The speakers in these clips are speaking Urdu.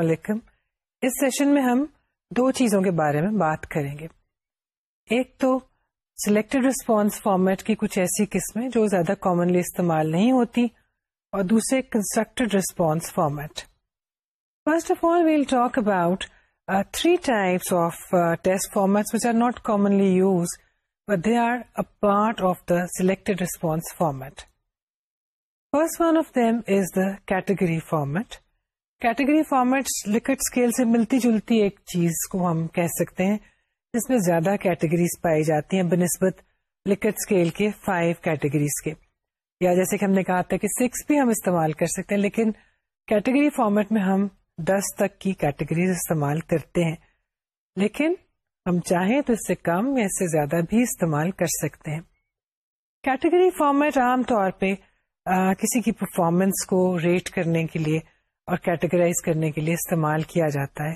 علیکم اس سیشن میں ہم دو چیزوں کے بارے میں بات کریں گے ایک تو سلیکٹڈ ریسپانس فارمیٹ کی کچھ ایسی قسمیں جو زیادہ کامنلی استعمال نہیں ہوتی اور دوسرے constructed response format first of all we'll talk about three types of test format are not commonly use but they are a part of the selected response format first category format category format scale سے ملتی جلتی ایک چیز کو ہم کہہ سکتے ہیں جس میں زیادہ کیٹیگریز پائی جاتی ہیں بنسبت لکٹ اسکیل کے فائیو کیٹیگریز کے یا جیسے کہ ہم نے کہا تھا کہ سکس بھی ہم استعمال کر سکتے ہیں لیکن کیٹیگری فارمیٹ میں ہم دس تک کی کیٹیگریز استعمال کرتے ہیں لیکن ہم چاہیں تو اس سے کم یا اس سے زیادہ بھی استعمال کر سکتے ہیں کیٹیگری فارمیٹ عام طور پہ کسی کی پرفارمنس کو ریٹ کرنے کے لیے اور کیٹیگرائز کرنے کے لیے استعمال کیا جاتا ہے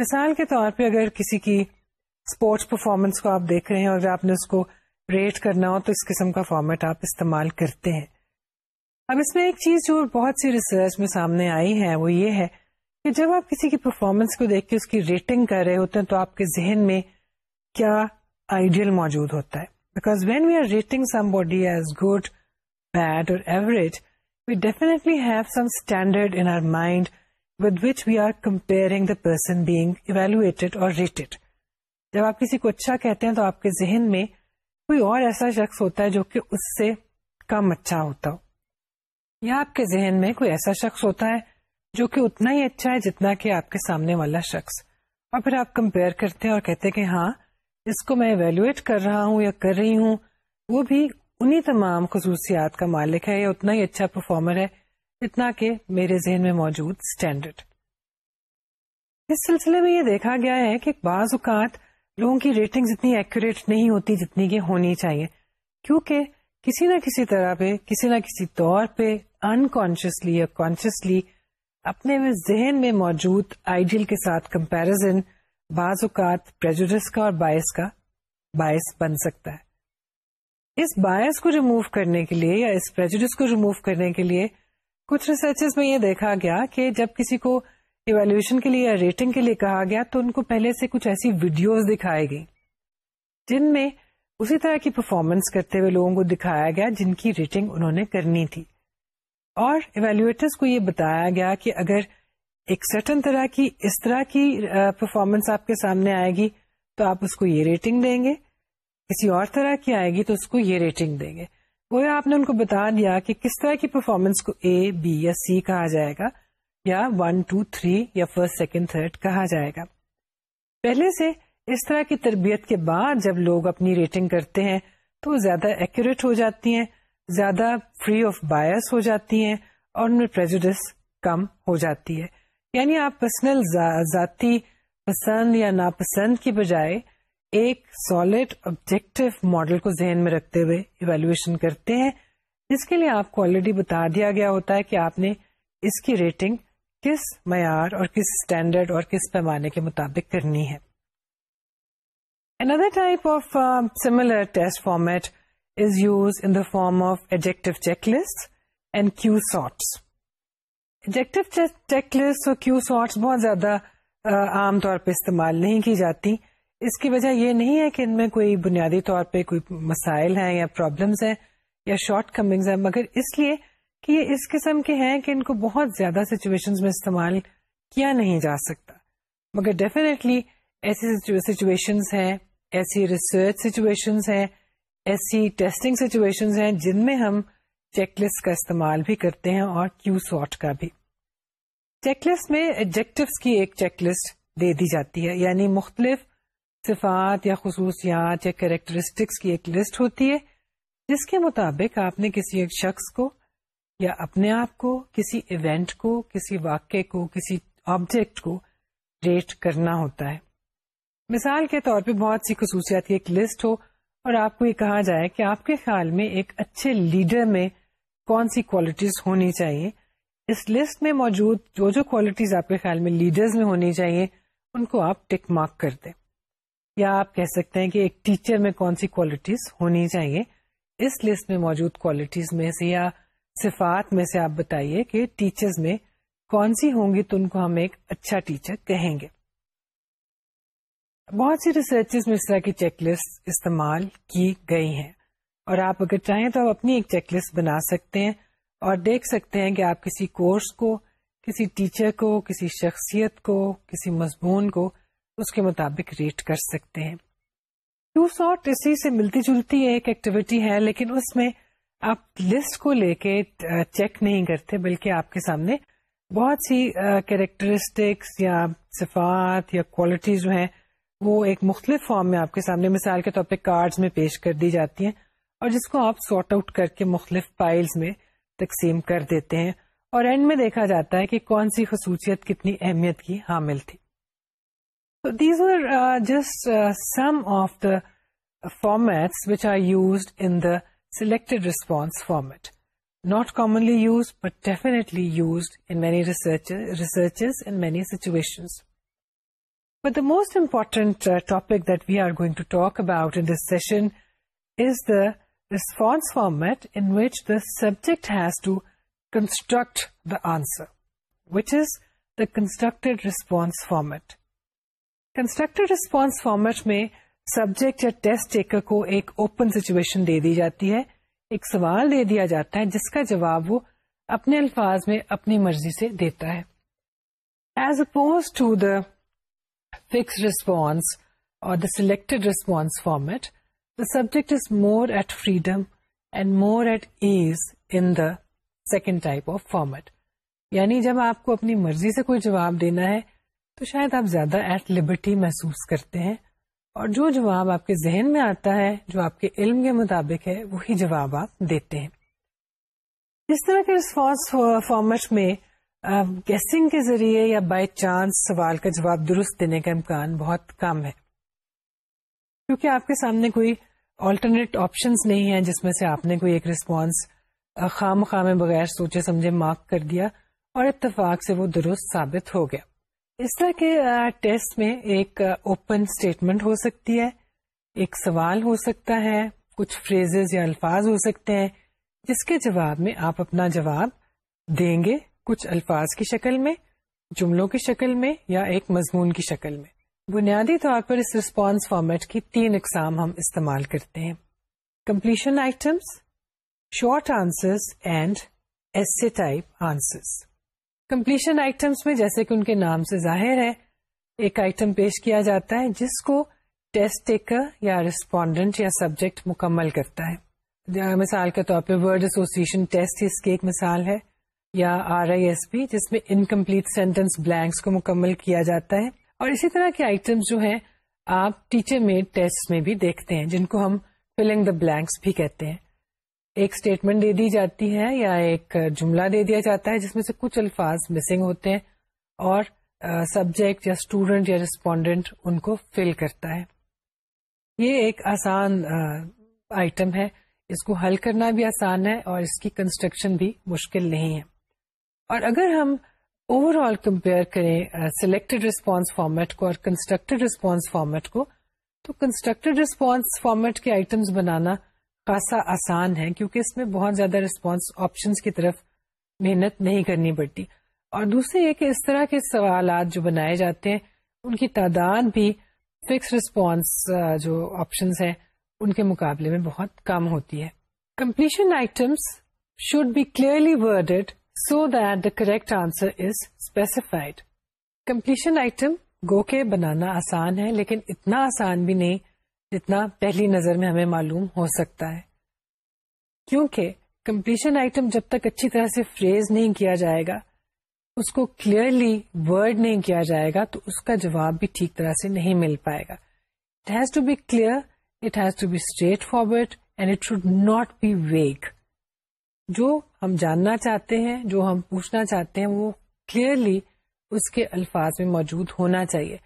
مثال کے طور پہ اگر کسی کی اسپورٹس پرفارمنس کو آپ دیکھ رہے ہیں اگر آپ نے اس کو ریٹ کرنا ہو تو اس قسم کا فارمیٹ آپ استعمال کرتے ہیں اب اس میں ایک چیز جو بہت سی ریسرچ میں سامنے آئی ہے وہ یہ ہے کہ جب آپ کسی کی پرفارمنس کو دیکھ کے اس کی ریٹنگ کر رہے ہوتے ہیں تو آپ کے ذہن میں کیا آئیڈیل موجود ہوتا ہے because when we are rating somebody as good bad اور average we definitely have some standard in our mind with which we are comparing the person being evaluated or rated. جب آپ کسی کو اچھا کہتے ہیں تو آپ کے ذہن میں کوئی اور ایسا شخص ہوتا ہے جو کہ اس سے کم اچھا ہوتا ہو یا آپ کے ذہن میں کوئی ایسا شخص ہوتا ہے جو کہ اتنا ہی اچھا ہے جتنا کہ آپ کے سامنے والا شخص اور پھر آپ کمپیئر کرتے ہیں اور کہتے ہیں کہ ہاں اس کو میں ایویلویٹ کر رہا ہوں یا کر رہی ہوں وہ بھی انہی تمام خصوصیات کا مالک ہے یا اتنا ہی اچھا پرفارمر ہے جتنا کہ میرے ذہن میں موجود اسٹینڈرڈ اس سلسلے میں یہ دیکھا گیا ہے کہ بعض اوقات لوگوں کی ریٹنگ اتنی ایکوریٹ نہیں ہوتی جتنی کہ ہونی چاہیے کیونکہ کسی نہ کسی طرح پہ کسی نہ کسی طور پہ انکانشیسلی یا کانشیسلی اپنے میں ذہن میں موجود آئیڈیل کے ساتھ کمپیرزن بعض اوقات کا اور باعث کا باعث بن سکتا ہے اس باعث کو ریموو کرنے کے لیے یا اس کو ریمو کرنے کے لیے کچھ ریسرچ میں یہ دیکھا گیا کہ جب کسی کو ایویلویشن کے لیے یا ریٹنگ کے لیے کہا گیا تو ان کو پہلے سے کچھ ایسی ویڈیوز دکھائی گئی جن میں اسی طرح کی پرفارمنس کرتے ہوئے لوگوں کو دکھایا گیا جن کی ریٹنگ انہوں نے کرنی تھی اور ایویلویٹرس کو یہ بتایا گیا کہ اگر ایک سرٹن طرح کی اس طرح کی پرفارمنس آپ کے سامنے آئے گی تو آپ اس کو یہ ریٹنگ دیں گے کسی اور طرح کی آئے گی تو اس کو یہ ریٹنگ دیں گے وہ کس طرح کی پرفارمنس کو اے بی یا سی کہا جائے گا یا ون ٹو تھری یا فرسٹ سیکنڈ تھرڈ کہا جائے گا پہلے سے اس طرح کی تربیت کے بعد جب لوگ اپنی ریٹنگ کرتے ہیں تو زیادہ ایکوریٹ ہو جاتی ہیں زیادہ فری آف بایس ہو جاتی ہیں اور ان میں پریجڈس کم ہو جاتی ہے یعنی آپ پرسنل ذاتی پسند یا ناپسند کی بجائے ایک سالڈ آبجیکٹو ماڈل کو ذہن میں رکھتے ہوئے ایویلویشن کرتے ہیں جس کے لیے آپ کو آلریڈی بتا دیا گیا ہوتا ہے کہ آپ نے اس کی ریٹنگ کس معیار اور کس اسٹینڈرڈ اور کس پیمانے کے مطابق کرنی ہے اندر type of similar test format is use in the form of adjective checklists and Q sorts Adjective checklists اور کیو سارٹس بہت زیادہ uh, عام طور پہ استعمال نہیں کی جاتی اس کی وجہ یہ نہیں ہے کہ ان میں کوئی بنیادی طور پہ کوئی مسائل ہیں یا پرابلمس ہیں یا شارٹ کمنگز ہیں مگر اس لیے کہ یہ اس قسم کے ہیں کہ ان کو بہت زیادہ سچویشنز میں استعمال کیا نہیں جا سکتا مگر ڈیفینیٹلی ایسی سچویشنز ہیں ایسی ریسرچ سچویشنز ہیں ایسی ٹیسٹنگ سچویشنز ہیں جن میں ہم چیک لسٹ کا استعمال بھی کرتے ہیں اور کیو سارٹ کا بھی چیک لسٹ میں ایڈجیکٹوس کی ایک چیک لسٹ دے دی جاتی ہے یعنی مختلف صفات یا خصوصیات یا کریکٹرسٹکس کی ایک لسٹ ہوتی ہے جس کے مطابق آپ نے کسی ایک شخص کو یا اپنے آپ کو کسی ایونٹ کو کسی واقعے کو کسی آبجیکٹ کو ریٹ کرنا ہوتا ہے مثال کے طور پہ بہت سی خصوصیات کی ایک لسٹ ہو اور آپ کو یہ کہا جائے کہ آپ کے خیال میں ایک اچھے لیڈر میں کون سی کوالٹیز ہونی چاہیے اس لسٹ میں موجود جو جو کوالٹیز آپ کے خیال میں لیڈرز میں ہونی چاہیے ان کو آپ ٹک مارک کر دیں یا آپ کہہ سکتے ہیں کہ ایک ٹیچر میں کون سی کوالٹیز ہونی چاہیے اس لسٹ میں موجود کوالٹیز میں سے یا صفات میں سے آپ بتائیے کہ ٹیچرز میں کون سی ہوں گی تو ان کو ہم ایک اچھا ٹیچر کہیں گے بہت سی ریسرچ میں اس طرح کی چیک لسٹ استعمال کی گئی ہیں اور آپ اگر چاہیں تو آپ اپنی ایک چیک لسٹ بنا سکتے ہیں اور دیکھ سکتے ہیں کہ آپ کسی کورس کو کسی ٹیچر کو کسی شخصیت کو کسی مضمون کو اس کے مطابق ریٹ کر سکتے ہیں ٹو سارٹ اسی سے ملتی جلتی ایک ایکٹیویٹی ہے لیکن اس میں آپ لسٹ کو لے کے چیک نہیں کرتے بلکہ آپ کے سامنے بہت سی کیریکٹرسٹکس یا صفات یا کوالٹی جو ہیں وہ ایک مختلف فارم میں آپ کے سامنے مثال کے طور پہ کارڈز میں پیش کر دی جاتی ہیں اور جس کو آپ سارٹ آؤٹ کر کے مختلف پائلز میں تقسیم کر دیتے ہیں اور اینڈ میں دیکھا جاتا ہے کہ کون سی خصوصیت کتنی اہمیت کی حامل تھی So these were uh, just uh, some of the formats which are used in the selected response format. Not commonly used, but definitely used in many researches in many situations. But the most important uh, topic that we are going to talk about in this session is the response format in which the subject has to construct the answer, which is the constructed response format. Response format میں سبجیکٹ یا ٹیسٹ ٹیکر کو ایک اوپن سچویشن دے دی جاتی ہے ایک سوال دے دیا جاتا ہے جس کا جواب وہ اپنے الفاظ میں اپنی مرضی سے دیتا ہے as oppose to the fix response اور the selected response format the subject is more at freedom and more at ease in the second type of format یعنی جب آپ کو اپنی مرضی سے کوئی جواب دینا ہے تو شاید آپ زیادہ ایٹ لبرٹی محسوس کرتے ہیں اور جو جواب آپ کے ذہن میں آتا ہے جو آپ کے علم کے مطابق ہے وہی جواب آپ دیتے ہیں جس طرح کے رسپانس فارمٹ میں گیسنگ کے ذریعے یا بائی چانس سوال کا جواب درست دینے کا امکان بہت کم ہے کیونکہ آپ کے سامنے کوئی آلٹرنیٹ آپشنس نہیں ہیں جس میں سے آپ نے کوئی ایک ریسپانس خام بغیر سوچے سمجھے مارک کر دیا اور اتفاق سے وہ درست ثابت ہو گیا اس طرح کے ٹیسٹ میں ایک اوپن اسٹیٹمنٹ ہو سکتی ہے ایک سوال ہو سکتا ہے کچھ فریزز یا الفاظ ہو سکتے ہیں جس کے جواب میں آپ اپنا جواب دیں گے کچھ الفاظ کی شکل میں جملوں کی شکل میں یا ایک مضمون کی شکل میں بنیادی طور پر اس رسپانس فارمیٹ کی تین اقسام ہم استعمال کرتے ہیں completion items short answers and essay type answers completion items میں جیسے کہ ان کے نام سے ظاہر ہے ایک آئٹم پیش کیا جاتا ہے جس کو ٹیسٹ ٹیکر یا ریسپونڈنٹ یا سبجیکٹ مکمل کرتا ہے مثال کے طور پہ ورڈ ایسوسیشن ٹیسٹ اس کی ایک مثال ہے یا آر آئی ایس پی جس میں انکمپلیٹ سینٹینس بلینکس کو مکمل کیا جاتا ہے اور اسی طرح کے آئٹم جو ہیں آپ ٹیچر میڈ ٹیسٹ میں بھی دیکھتے ہیں جن کو ہم فلنگ دا بلینکس بھی کہتے ہیں ایک اسٹیٹمنٹ دے دی جاتی ہے یا ایک جملہ دے دیا جاتا ہے جس میں سے کچھ الفاظ مسنگ ہوتے ہیں اور سبجیکٹ یا اسٹوڈنٹ یا ریسپونڈینٹ ان کو فل کرتا ہے یہ ایک آسان آئٹم ہے اس کو حل کرنا بھی آسان ہے اور اس کی کنسٹرکشن بھی مشکل نہیں ہے اور اگر ہم اوور آل کمپیئر کریں سلیکٹڈ رسپانس فارمیٹ کو اور کنسٹرکٹیڈ رسپانس فارمیٹ کو تو کنسٹرکٹیڈ ریسپانس فارمیٹ کے آئٹمس بنانا خاصا آسان ہے کیونکہ اس میں بہت زیادہ رسپانس آپشنس کی طرف محنت نہیں کرنی پڑتی اور دوسرے یہ کہ اس طرح کے سوالات جو بنائے جاتے ہیں ان کی تعداد بھی فکس ریسپانس جو آپشنس ہیں ان کے مقابلے میں بہت کم ہوتی ہے completion items should be clearly worded so that the correct answer is specified completion item گو کے بنانا آسان ہے لیکن اتنا آسان بھی نہیں جتنا پہلی نظر میں ہمیں معلوم ہو سکتا ہے کیونکہ کمپلیشن آئٹم جب تک اچھی طرح سے فریز نہیں کیا جائے گا اس کو کلیئرلی ورڈ نہیں کیا جائے گا تو اس کا جواب بھی ٹھیک طرح سے نہیں مل پائے گا it has to be clear it has to be straightforward and it should not be vague جو ہم جاننا چاہتے ہیں جو ہم پوچھنا چاہتے ہیں وہ کلیئرلی اس کے الفاظ میں موجود ہونا چاہیے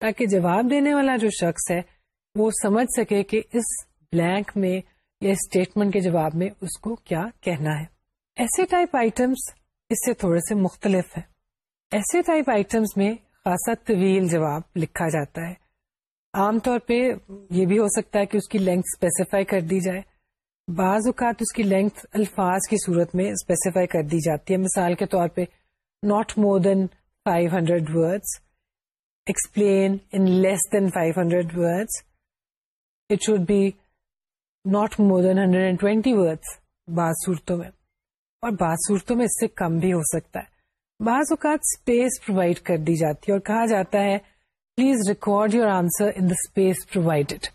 تاکہ جواب دینے والا جو شخص ہے وہ سمجھ سکے کہ اس بلینک میں یا اسٹیٹمنٹ کے جواب میں اس کو کیا کہنا ہے ایسے ٹائپ آئٹمس اس سے تھوڑے سے مختلف ہیں ایسے ٹائپ آئٹمس میں خاصا طویل جواب لکھا جاتا ہے عام طور پہ یہ بھی ہو سکتا ہے کہ اس کی لینتھ اسپیسیفائی کر دی جائے بعض اوقات اس کی لینتھ الفاظ کی صورت میں اسپیسیفائی کر دی جاتی ہے مثال کے طور پہ not more than five hundred words explain in less than five hundred words not more than hundred and twenty words بعض صورتوں میں اور بعض صورتوں میں اس سے کم بھی ہو سکتا ہے بعض اوقات اسپیس پرووائڈ کر دی جاتی ہے اور کہا جاتا ہے please record your answer in the space provided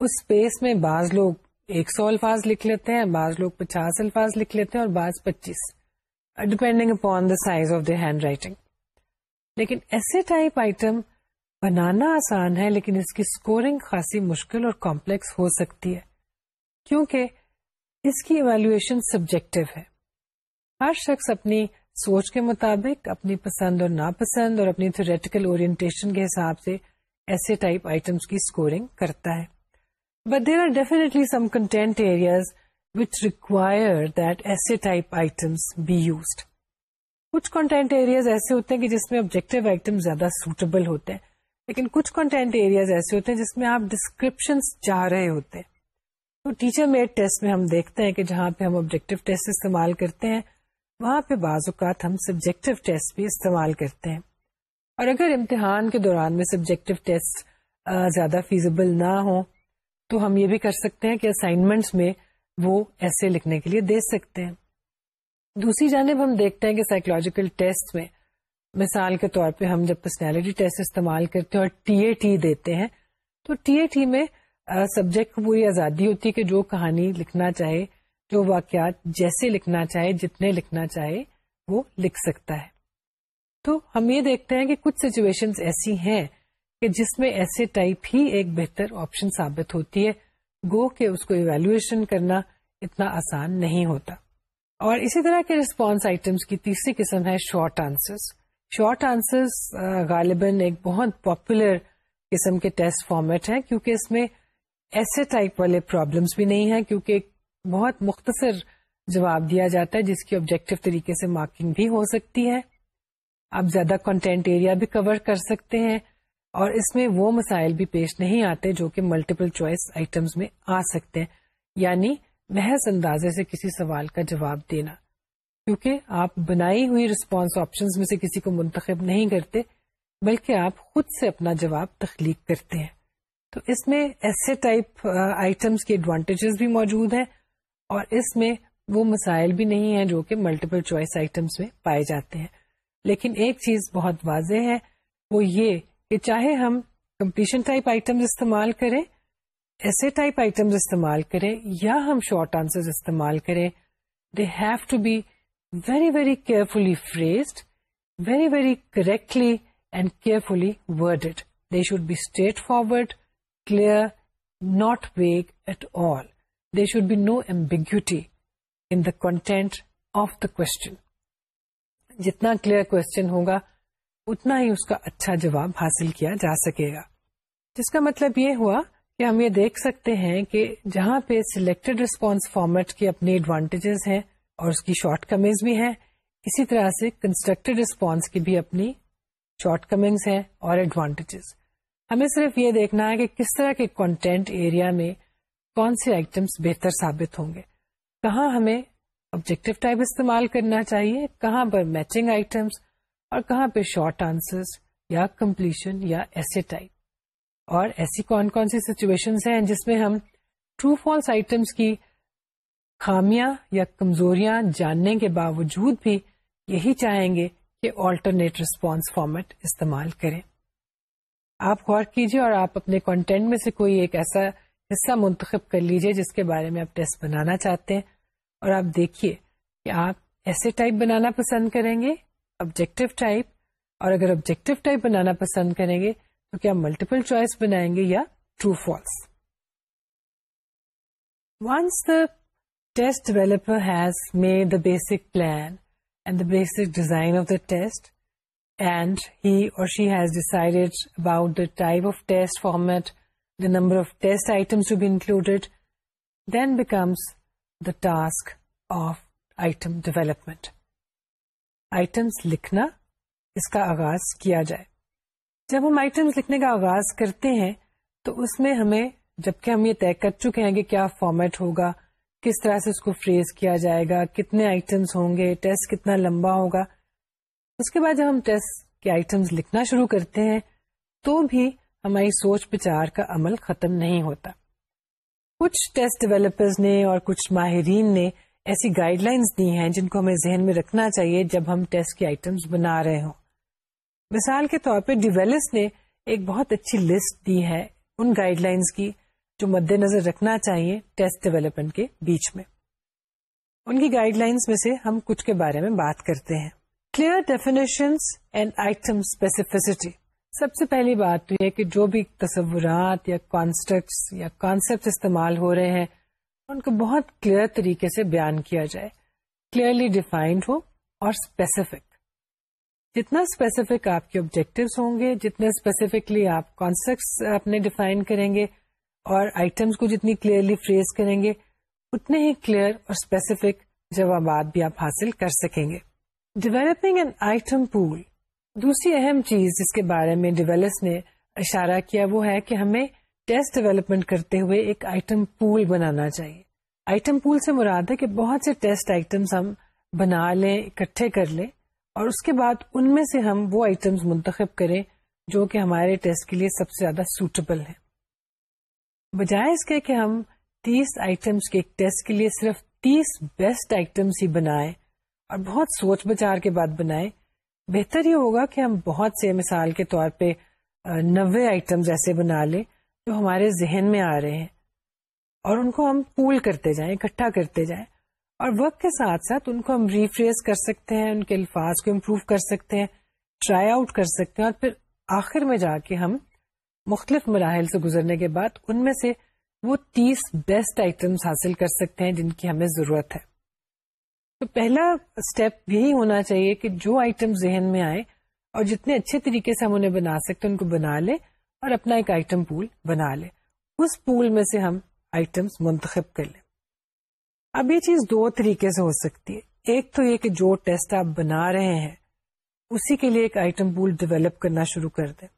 us space میں بعض لوگ ایک سو الفاظ لکھ لیتے ہیں بعض لوگ پچاس الفاظ لکھ لیتے ہیں اور بعض پچیس depending upon the size of the handwriting لیکن ایسے ٹائپ آئٹم بنانا آسان ہے لیکن اس کی اسکورنگ خاصی مشکل اور کمپلیکس ہو سکتی ہے کیونکہ اس کی ایویلویشن سبجیکٹو ہے ہر شخص اپنی سوچ کے مطابق اپنی پسند اور ناپسند اور اپنی تھریٹیکل اورینٹیشن کے حساب سے ایسے ٹائپ آئٹمس کی اسکورنگ کرتا ہے but there are definitely some content areas which require that essay type items be used کچھ کنٹینٹ ایریاز ایسے ہوتے ہیں کہ جس میں آبجیکٹو آئٹم زیادہ سوٹیبل ہوتے ہیں لیکن کچھ کنٹینٹ ایریاز ایسے ہوتے ہیں جس میں آپ ڈسکرپشن چاہ رہے ہوتے ہیں تو ٹیچر میڈ ٹیسٹ میں ہم دیکھتے ہیں کہ جہاں پہ ہم آبجیکٹو ٹیسٹ استعمال کرتے ہیں وہاں پہ بعض اوقات ہم سبجیکٹو ٹیسٹ بھی استعمال کرتے ہیں اور اگر امتحان کے دوران میں سبجیکٹو ٹیسٹ زیادہ فیزیبل نہ ہوں تو ہم یہ بھی کر سکتے ہیں کہ اسائنمنٹس میں وہ ایسے لکھنے کے لیے دے سکتے ہیں دوسری جانب ہم دیکھتے ہیں کہ سائیکولوجیکل ٹیسٹ میں مثال کے طور پہ ہم جب پرسنالٹی ٹیسٹ استعمال کرتے ہیں اور ٹی اے ٹی دیتے ہیں تو ٹی اے ٹی میں سبجیکٹ کو پوری آزادی ہوتی ہے کہ جو کہانی لکھنا چاہے جو واقعات جیسے لکھنا چاہے جتنے لکھنا چاہے وہ لکھ سکتا ہے تو ہم یہ دیکھتے ہیں کہ کچھ سچویشن ایسی ہیں کہ جس میں ایسے ٹائپ ہی ایک بہتر آپشن ثابت ہوتی ہے گو کہ اس کو ایویلویشن کرنا اتنا آسان نہیں ہوتا اور اسی طرح کے رسپانس آئٹمس کی تیسری قسم ہے شارٹ آنسرس شارٹ آنسرس غالباً ایک بہت پاپولر قسم کے ٹیسٹ فارمیٹ ہیں کیونکہ اس میں ایسے ٹائپ والے پرابلمس بھی نہیں ہیں کیونکہ بہت مختصر جواب دیا جاتا ہے جس کی آبجیکٹو طریقے سے مارکنگ بھی ہو سکتی ہے آپ زیادہ کنٹینٹ ایریا بھی کور کر سکتے ہیں اور اس میں وہ مسائل بھی پیش نہیں آتے جو کہ ملٹیپل چوائس آئٹمس میں آ سکتے ہیں یعنی محض اندازے سے کسی سوال کا جواب دینا کیونکہ آپ بنائی ہوئی رسپانس آپشنز میں سے کسی کو منتخب نہیں کرتے بلکہ آپ خود سے اپنا جواب تخلیق کرتے ہیں تو اس میں ایسے ٹائپ آئٹمس کے ایڈوانٹیجز بھی موجود ہیں اور اس میں وہ مسائل بھی نہیں ہیں جو کہ ملٹیپل چوائس آئٹمس میں پائے جاتے ہیں لیکن ایک چیز بہت واضح ہے وہ یہ کہ چاہے ہم کمپٹیشن ٹائپ آئٹمز استعمال کریں ایسے ٹائپ آئٹمز استعمال کریں یا ہم شارٹ آنسر استعمال کریں they have to be very very carefully phrased very very correctly and carefully worded they should be straightforward clear not vague at all they should be no ambiguity in the content of the question جتنا کلیئر کون ہوگا اتنا ہی اس کا اچھا جواب حاصل کیا جا سکے گا جس کا مطلب یہ ہوا کہ ہم یہ دیکھ سکتے ہیں کہ جہاں پہ سلیکٹڈ ریسپونس فارمیٹ کے اپنے ایڈوانٹیجز ہیں اور اس کی شارٹ کمنگز بھی ہیں اسی طرح سے کنسٹرکٹ ریسپونس کی بھی اپنی شارٹ کمنگس ہیں اور ایڈوانٹیجز ہمیں صرف یہ دیکھنا ہے کہ کس طرح کے کنٹینٹ ایریا میں کون سے آئٹمس بہتر ثابت ہوں گے کہاں ہمیں آبجیکٹو ٹائپ استعمال کرنا چاہیے کہاں پر میچنگ آئٹمس اور کہاں پہ شارٹ آنسرس یا کمپلیشن یا ایسے ٹائپ اور ایسی کون کون سی سچویشن ہیں جس میں ہم ٹرو فالس آئٹمس کی خامیاں یا کمزوریاں جاننے کے باوجود بھی یہی چاہیں گے کہ آلٹرنیٹ ریسپانس فارمیٹ استعمال کریں آپ غور کیجیے اور آپ اپنے کانٹینٹ میں سے کوئی ایک ایسا حصہ منتخب کر لیجیے جس کے بارے میں آپ ٹیسٹ بنانا چاہتے ہیں اور آپ دیکھیے کہ آپ ایسے ٹائپ بنانا پسند کریں گے آبجیکٹو ٹائپ اور اگر آبجیکٹو ٹائپ بنانا پسند کریں گے تو کیا ملٹیپل چوائس بنائیں گے یا true false once test developer has made the basic plan and the basic design of the test and he اور type of test format the number of tested then becomes the task of item development items لکھنا اس کا آغاز کیا جائے جب ہم آئٹمس لکھنے کا آغاز کرتے ہیں تو اس میں ہمیں جبکہ ہم یہ طے کر چکے ہیں کہ کیا فارمیٹ ہوگا کس طرح سے اس کو فریز کیا جائے گا کتنے آئٹمس ہوں گے ٹیسٹ کتنا لمبا ہوگا اس کے بعد جب ہم ٹیسٹ کے آئٹمس لکھنا شروع کرتے ہیں تو بھی ہماری سوچ بچار کا عمل ختم نہیں ہوتا کچھ ٹیسٹ ڈیولپرز نے اور کچھ ماہرین نے ایسی گائیڈ لائنس دی ہیں جن کو ہمیں ذہن میں رکھنا چاہیے جب ہم ٹیسٹ کی آئٹمس بنا رہے ہوں مثال کے طور پہ ڈیویلس نے ایک بہت اچھی لسٹ دی ہے ان گائیڈ لائنس کی جو مد نظر رکھنا چاہیے ٹیسٹ ڈیولپمنٹ کے بیچ میں ان کی گائیڈ لائنس میں سے ہم کچھ کے بارے میں بات کرتے ہیں کلیئر اینڈ آئٹم اسپیسیفسٹی سب سے پہلی بات تو یہ کہ جو بھی تصورات یا کانسپٹ یا کانسیپٹ استعمال ہو رہے ہیں ان کو بہت کلیئر طریقے سے بیان کیا جائے کلیئرلی ڈیفائنڈ ہو اور اسپیسیفک جتنا اسپیسیفک آپ کے آبجیکٹوس ہوں گے جتنے اسپیسیفکلی آپ کانسیپٹ اپنے ڈیفائن کریں گے اور آئٹمس کو جتنی کلیئرلی فریز کریں گے اتنے ہی کلیئر اور اسپیسیفک جوابات بھی آپ حاصل کر سکیں گے این آئٹم پول دوسری اہم چیز جس کے بارے میں ڈویلس نے اشارہ کیا وہ ہے کہ ہمیں ٹیسٹ ڈیویلپمنٹ کرتے ہوئے ایک آئٹم پول بنانا چاہیے آئٹم پول سے مراد ہے کہ بہت سے ٹیسٹ آئٹمس ہم بنا لیں اکٹھے کر لیں اور اس کے بعد ان میں سے ہم وہ آئٹمس منتخب کریں جو کہ ہمارے ٹیسٹ کے لیے سب سے زیادہ سوٹیبل ہیں بجائے اس کے کہ ہم تیس آئٹمس کے ٹیسٹ کے لیے صرف تیس بیسٹ آئٹمس ہی بنائیں اور بہت سوچ بچار کے بعد بنائیں بہتر یہ ہوگا کہ ہم بہت سے مثال کے طور پہ نوے آئٹم ایسے بنا لیں جو ہمارے ذہن میں آ رہے ہیں اور ان کو ہم پول کرتے جائیں اکٹھا کرتے جائیں اور وقت کے ساتھ ساتھ ان کو ہم ریفریز کر سکتے ہیں ان کے الفاظ کو امپروو کر سکتے ہیں ٹرائی آؤٹ کر سکتے ہیں اور پھر آخر میں جا کے ہم مختلف مراحل سے گزرنے کے بعد ان میں سے وہ تیس بیسٹ آئٹمس حاصل کر سکتے ہیں جن کی ہمیں ضرورت ہے تو پہلا اسٹیپ یہی ہونا چاہیے کہ جو آئٹم ذہن میں آئے اور جتنے اچھے طریقے سے ہم انہیں بنا سکتے ان کو بنا لیں اور اپنا ایک آئٹم پول بنا لے اس پول میں سے ہم آئٹمس منتخب کر لیں اب یہ چیز دو طریقے سے ہو سکتی ہے ایک تو یہ کہ جو ٹیسٹ آپ بنا رہے ہیں اسی کے لیے ایک آئٹم پول ڈیولپ کرنا شروع کر دیں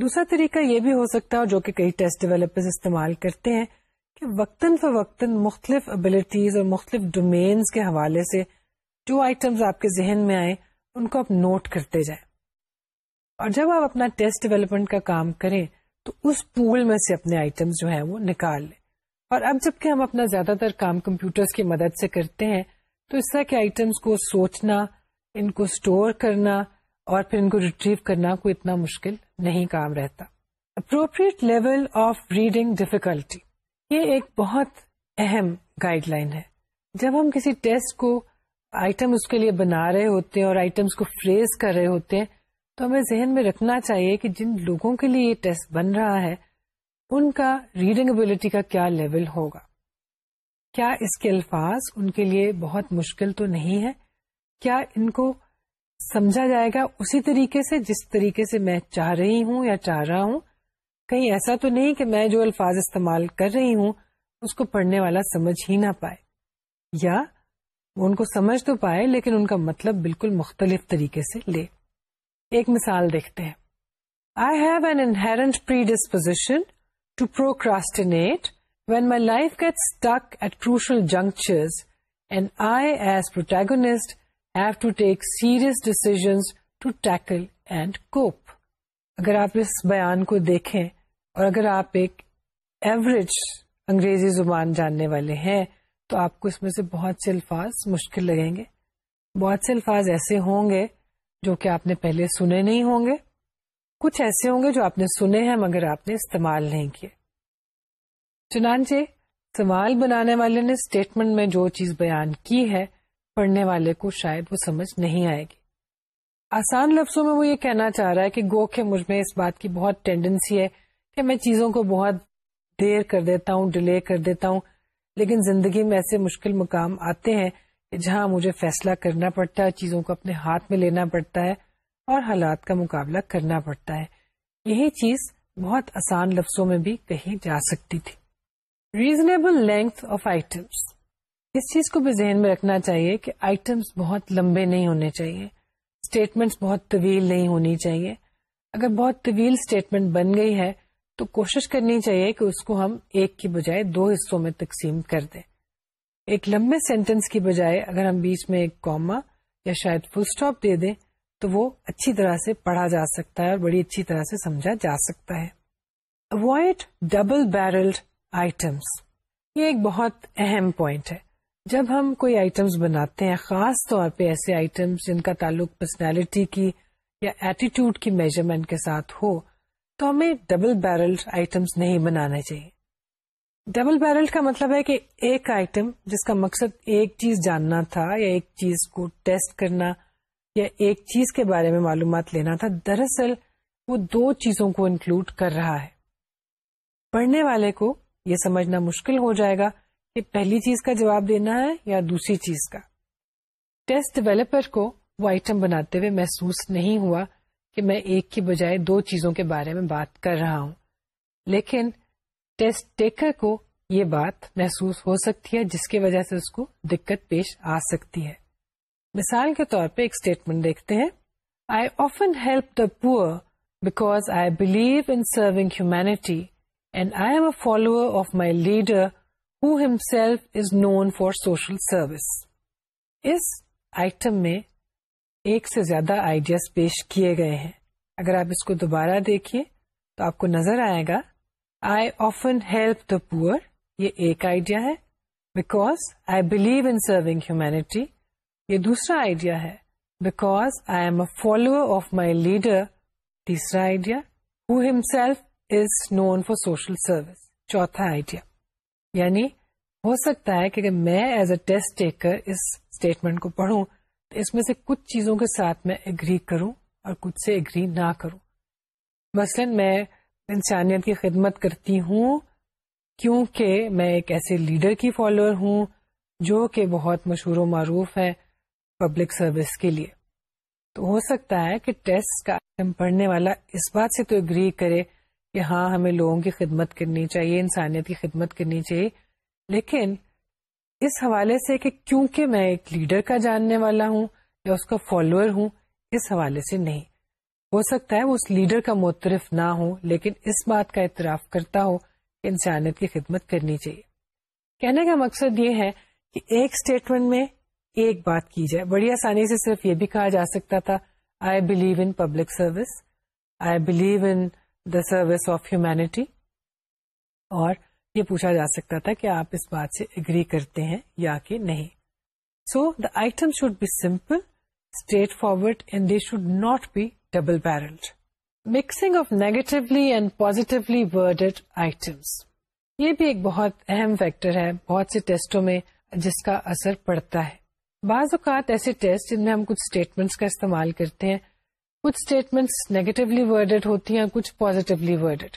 دوسرا طریقہ یہ بھی ہو سکتا ہے جو کہ کئی ٹیسٹ ڈیولپرز استعمال کرتے ہیں کہ وقتاً فوقتاً مختلف ابلیٹیز اور مختلف ڈومینز کے حوالے سے جو آئٹمز آپ کے ذہن میں آئیں ان کو آپ نوٹ کرتے جائیں اور جب آپ اپنا ٹیسٹ ڈیولپمنٹ کا کام کریں تو اس پول میں سے اپنے آئٹمز جو ہیں وہ نکال لیں اور اب جب کہ ہم اپنا زیادہ تر کام کمپیوٹرز کی مدد سے کرتے ہیں تو اس طرح کے آئٹمس کو سوچنا ان کو اسٹور کرنا اور پھر ان کو ریٹریو کرنا کوئی اتنا مشکل نہیں کام رہتا appropriate level of reading difficulty یہ ایک بہت اہم گائیڈ لائن ہے جب ہم کسی ٹیسٹ کو آئٹم اس کے لیے بنا رہے ہوتے ہیں اور آئٹمس کو فریز کر رہے ہوتے ہیں تو ہمیں ذہن میں رکھنا چاہیے کہ جن لوگوں کے لیے یہ ٹیسٹ بن رہا ہے ان کا ریڈنگ ابلٹی کا کیا لیول ہوگا کیا اس کے الفاظ ان کے لیے بہت مشکل تو نہیں ہے کیا ان کو سمجھا جائے گا اسی طریقے سے جس طریقے سے میں چاہ رہی ہوں یا چاہ رہا ہوں کہیں ایسا تو نہیں کہ میں جو الفاظ استعمال کر رہی ہوں اس کو پڑھنے والا سمجھ ہی نہ پائے یا ان کو سمجھ تو پائے لیکن ان کا مطلب بالکل مختلف طریقے سے لے ایک مثال دیکھتے ہیں I have an inherent predisposition procrastinate when my life get stuck at crucial and I as protagonist have to take serious decisions to tackle and cope اگر آپ اس بیان کو دیکھیں اور اگر آپ ایک ایوریج انگریزی زبان جاننے والے ہیں تو آپ کو اس میں سے بہت سے الفاظ مشکل لگیں گے بہت سے الفاظ ایسے ہوں گے جو کہ آپ نے پہلے سنے نہیں ہوں گے کچھ ایسے ہوں گے جو آپ نے سنے ہیں مگر آپ نے استعمال نہیں کیے چنانچہ سمال بنانے والے نے اسٹیٹمنٹ میں جو چیز بیان کی ہے پڑھنے والے کو شاید وہ سمجھ نہیں آئے گی آسان لفظوں میں وہ یہ کہنا چاہ رہا ہے کہ گو کے مجھ میں اس بات کی بہت ٹینڈنسی ہے کہ میں چیزوں کو بہت دیر کر دیتا ہوں ڈیلے کر دیتا ہوں لیکن زندگی میں ایسے مشکل مقام آتے ہیں کہ جہاں مجھے فیصلہ کرنا پڑتا ہے چیزوں کو اپنے ہاتھ میں لینا پڑتا ہے اور حالات کا مقابلہ کرنا پڑتا ہے یہی چیز بہت آسان لفظوں میں بھی کہی جا سکتی تھی ریزنیبل لینتھ آف آئٹمس اس چیز کو بھی ذہن میں رکھنا چاہیے کہ آئٹمس بہت لمبے نہیں ہونے چاہیے اسٹیٹمنٹس بہت طویل نہیں ہونی چاہیے اگر بہت طویل اسٹیٹمنٹ بن گئی ہے تو کوشش کرنی چاہیے کہ اس کو ہم ایک کی بجائے دو حصوں میں تقسیم کر دیں ایک لمبے سینٹینس کی بجائے اگر ہم بیچ میں ایک کوما یا شاید فل اسٹاپ دے دیں تو وہ اچھی طرح سے پڑھا جا سکتا ہے اور بڑی اچھی طرح سے سمجھا جا سکتا ہے اوائڈ ڈبل بیرلڈ آئٹمس یہ ایک بہت اہم پوائنٹ ہے جب ہم کوئی آئٹمس بناتے ہیں خاص طور پہ ایسے آئٹمس جن کا تعلق پرسنالٹی کی یا ایٹیٹیوڈ کی میجرمنٹ کے ساتھ ہو تو ہمیں ڈبل بیرلڈ آئٹمس نہیں بنانا چاہیے ڈبل بیرل کا مطلب ہے کہ ایک آئٹم جس کا مقصد ایک چیز جاننا تھا یا ایک چیز کو ٹیسٹ کرنا یا ایک چیز کے بارے میں معلومات لینا تھا دراصل وہ دو چیزوں کو انکلوڈ کر رہا ہے پڑھنے والے کو یہ سمجھنا مشکل ہو جائے گا کہ پہلی چیز کا جواب دینا ہے یا دوسری چیز کا ٹیسٹ ڈیولپر کو وہ آئٹم بناتے ہوئے محسوس نہیں ہوا کہ میں ایک کی بجائے دو چیزوں کے بارے میں بات کر رہا ہوں لیکن ٹیسٹ ٹیکر کو یہ بات محسوس ہو سکتی ہے جس کی وجہ سے اس کو دقت پیش آ سکتی ہے مثال کے طور پہ ایک اسٹیٹمنٹ دیکھتے ہیں I often help the poor because I believe in serving humanity and I am a follower of my leader who himself is known for social service. اس آئٹم میں ایک سے زیادہ آئیڈیاز پیش کیے گئے ہیں اگر آپ اس کو دوبارہ دیکھیے تو آپ کو نظر آئے گا I often help the poor یہ ایک آئیڈیا ہے because I believe in serving humanity یہ دوسرا آئیڈیا ہے because I am a follower of my leader تیسرا idea who himself is known for social service چوتھا آئیڈیا یعنی ہو سکتا ہے کہ میں ایز اے ٹیسٹ ٹیکر اس اسٹیٹمنٹ کو پڑھوں تو اس میں سے کچھ چیزوں کے ساتھ میں اگری کروں اور کچھ سے اگری نہ کروں مثلا میں انسانیت کی خدمت کرتی ہوں کیونکہ میں ایک ایسے لیڈر کی فالوور ہوں جو کہ بہت مشہور و معروف ہے پبلک سروس کے لیے تو ہو سکتا ہے کہ ٹیسٹ کا پڑھنے والا اس بات سے تو اگری کرے کہ ہاں ہمیں لوگوں کی خدمت کرنی چاہیے انسانیت کی خدمت کرنی چاہیے لیکن اس حوالے سے کہ کیونکہ میں ایک لیڈر کا جاننے والا ہوں یا اس کا فالوور ہوں اس حوالے سے نہیں ہو سکتا ہے وہ اس لیڈر کا مترف نہ ہو لیکن اس بات کا اعتراف کرتا ہو کہ انسانیت کی خدمت کرنی چاہیے کہنے کا مقصد یہ ہے کہ ایک اسٹیٹمنٹ میں ایک بات کی جائے بڑی آسانی سے صرف یہ بھی کہا جا سکتا تھا I believe in public service I believe in the service of humanity اور یہ پوچھا جا سکتا تھا کہ آپ اس بات سے اگری کرتے ہیں یا کہ نہیں so the item should be simple straightforward and they should not be double barrelled mixing of negatively and positively worded items یہ بھی ایک بہت اہم فیکٹر ہے بہت سے ٹیسٹوں میں جس کا اثر پڑتا ہے بعض اوقات ایسے ٹیسٹ جن میں ہم کچھ اسٹیٹمنٹس کا استعمال کرتے ہیں کچھ اسٹیٹمنٹس نیگیٹولی ورڈیڈ ہوتی ہیں کچھ پازیٹیولی ورڈڈ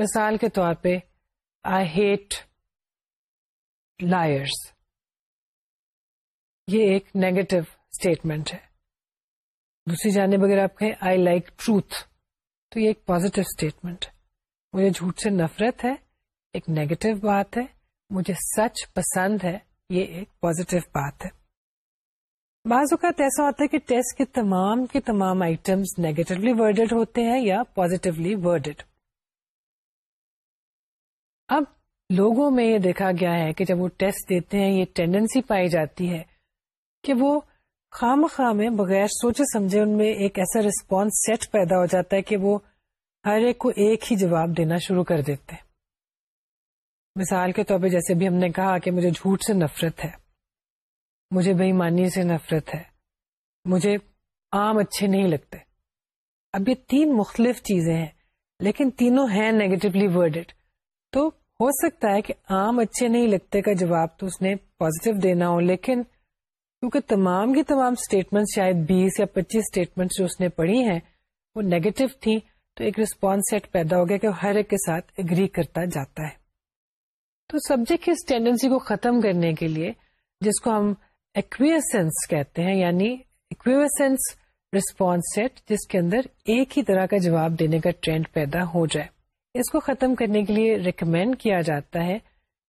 مثال کے طور پہ آئی ہیٹ لائرس یہ ایک نیگیٹو اسٹیٹمنٹ ہے دوسری جانب اگر آپ کہیں آئی لائک ٹروتھ تو یہ ایک پازیٹیو اسٹیٹمنٹ مجھے جھوٹ سے نفرت ہے ایک نیگیٹو بات ہے مجھے سچ پسند ہے یہ ایک پازیٹیو بات ہے بعض اوقات ایسا ہوتا ہے کہ ٹیسٹ کے تمام کے تمام آئٹمس نیگیٹولی ورڈیڈ ہوتے ہیں یا پوزیٹیولی ورڈڈ اب لوگوں میں یہ دیکھا گیا ہے کہ جب وہ ٹیسٹ دیتے ہیں یہ ٹینڈنسی پائی جاتی ہے کہ وہ خام میں بغیر سوچے سمجھے ان میں ایک ایسا رسپانس سیٹ پیدا ہو جاتا ہے کہ وہ ہر ایک کو ایک ہی جواب دینا شروع کر دیتے ہیں مثال کے طور پہ جیسے بھی ہم نے کہا کہ مجھے جھوٹ سے نفرت ہے مجھے بے ایمانی سے نفرت ہے مجھے عام اچھے نہیں لگتے اب یہ تین مختلف چیزیں ہیں لیکن تینوں ہیں نیگیٹولی ورڈڈ تو ہو سکتا ہے کہ عام اچھے نہیں لگتے کا جواب تو اس نے پازیٹو دینا ہو لیکن کیونکہ تمام کی تمام اسٹیٹمنٹ شاید بیس یا پچیس اسٹیٹمنٹ جو اس نے پڑھی ہیں وہ نیگیٹو تھیں تو ایک رسپانس سیٹ پیدا ہو گیا کہ ہر ایک کے ساتھ اگری کرتا جاتا ہے تو سبجیکٹ کی اس ٹینڈنسی کو ختم کرنے کے لیے جس کو ہم ایکویسنس کہتے ہیں یعنی ایکویسنس ریسپانس سیٹ جس کے اندر ایک ہی طرح کا جواب دینے کا ٹرینڈ پیدا ہو جائے اس کو ختم کرنے کے لیے ریکمینڈ کیا جاتا ہے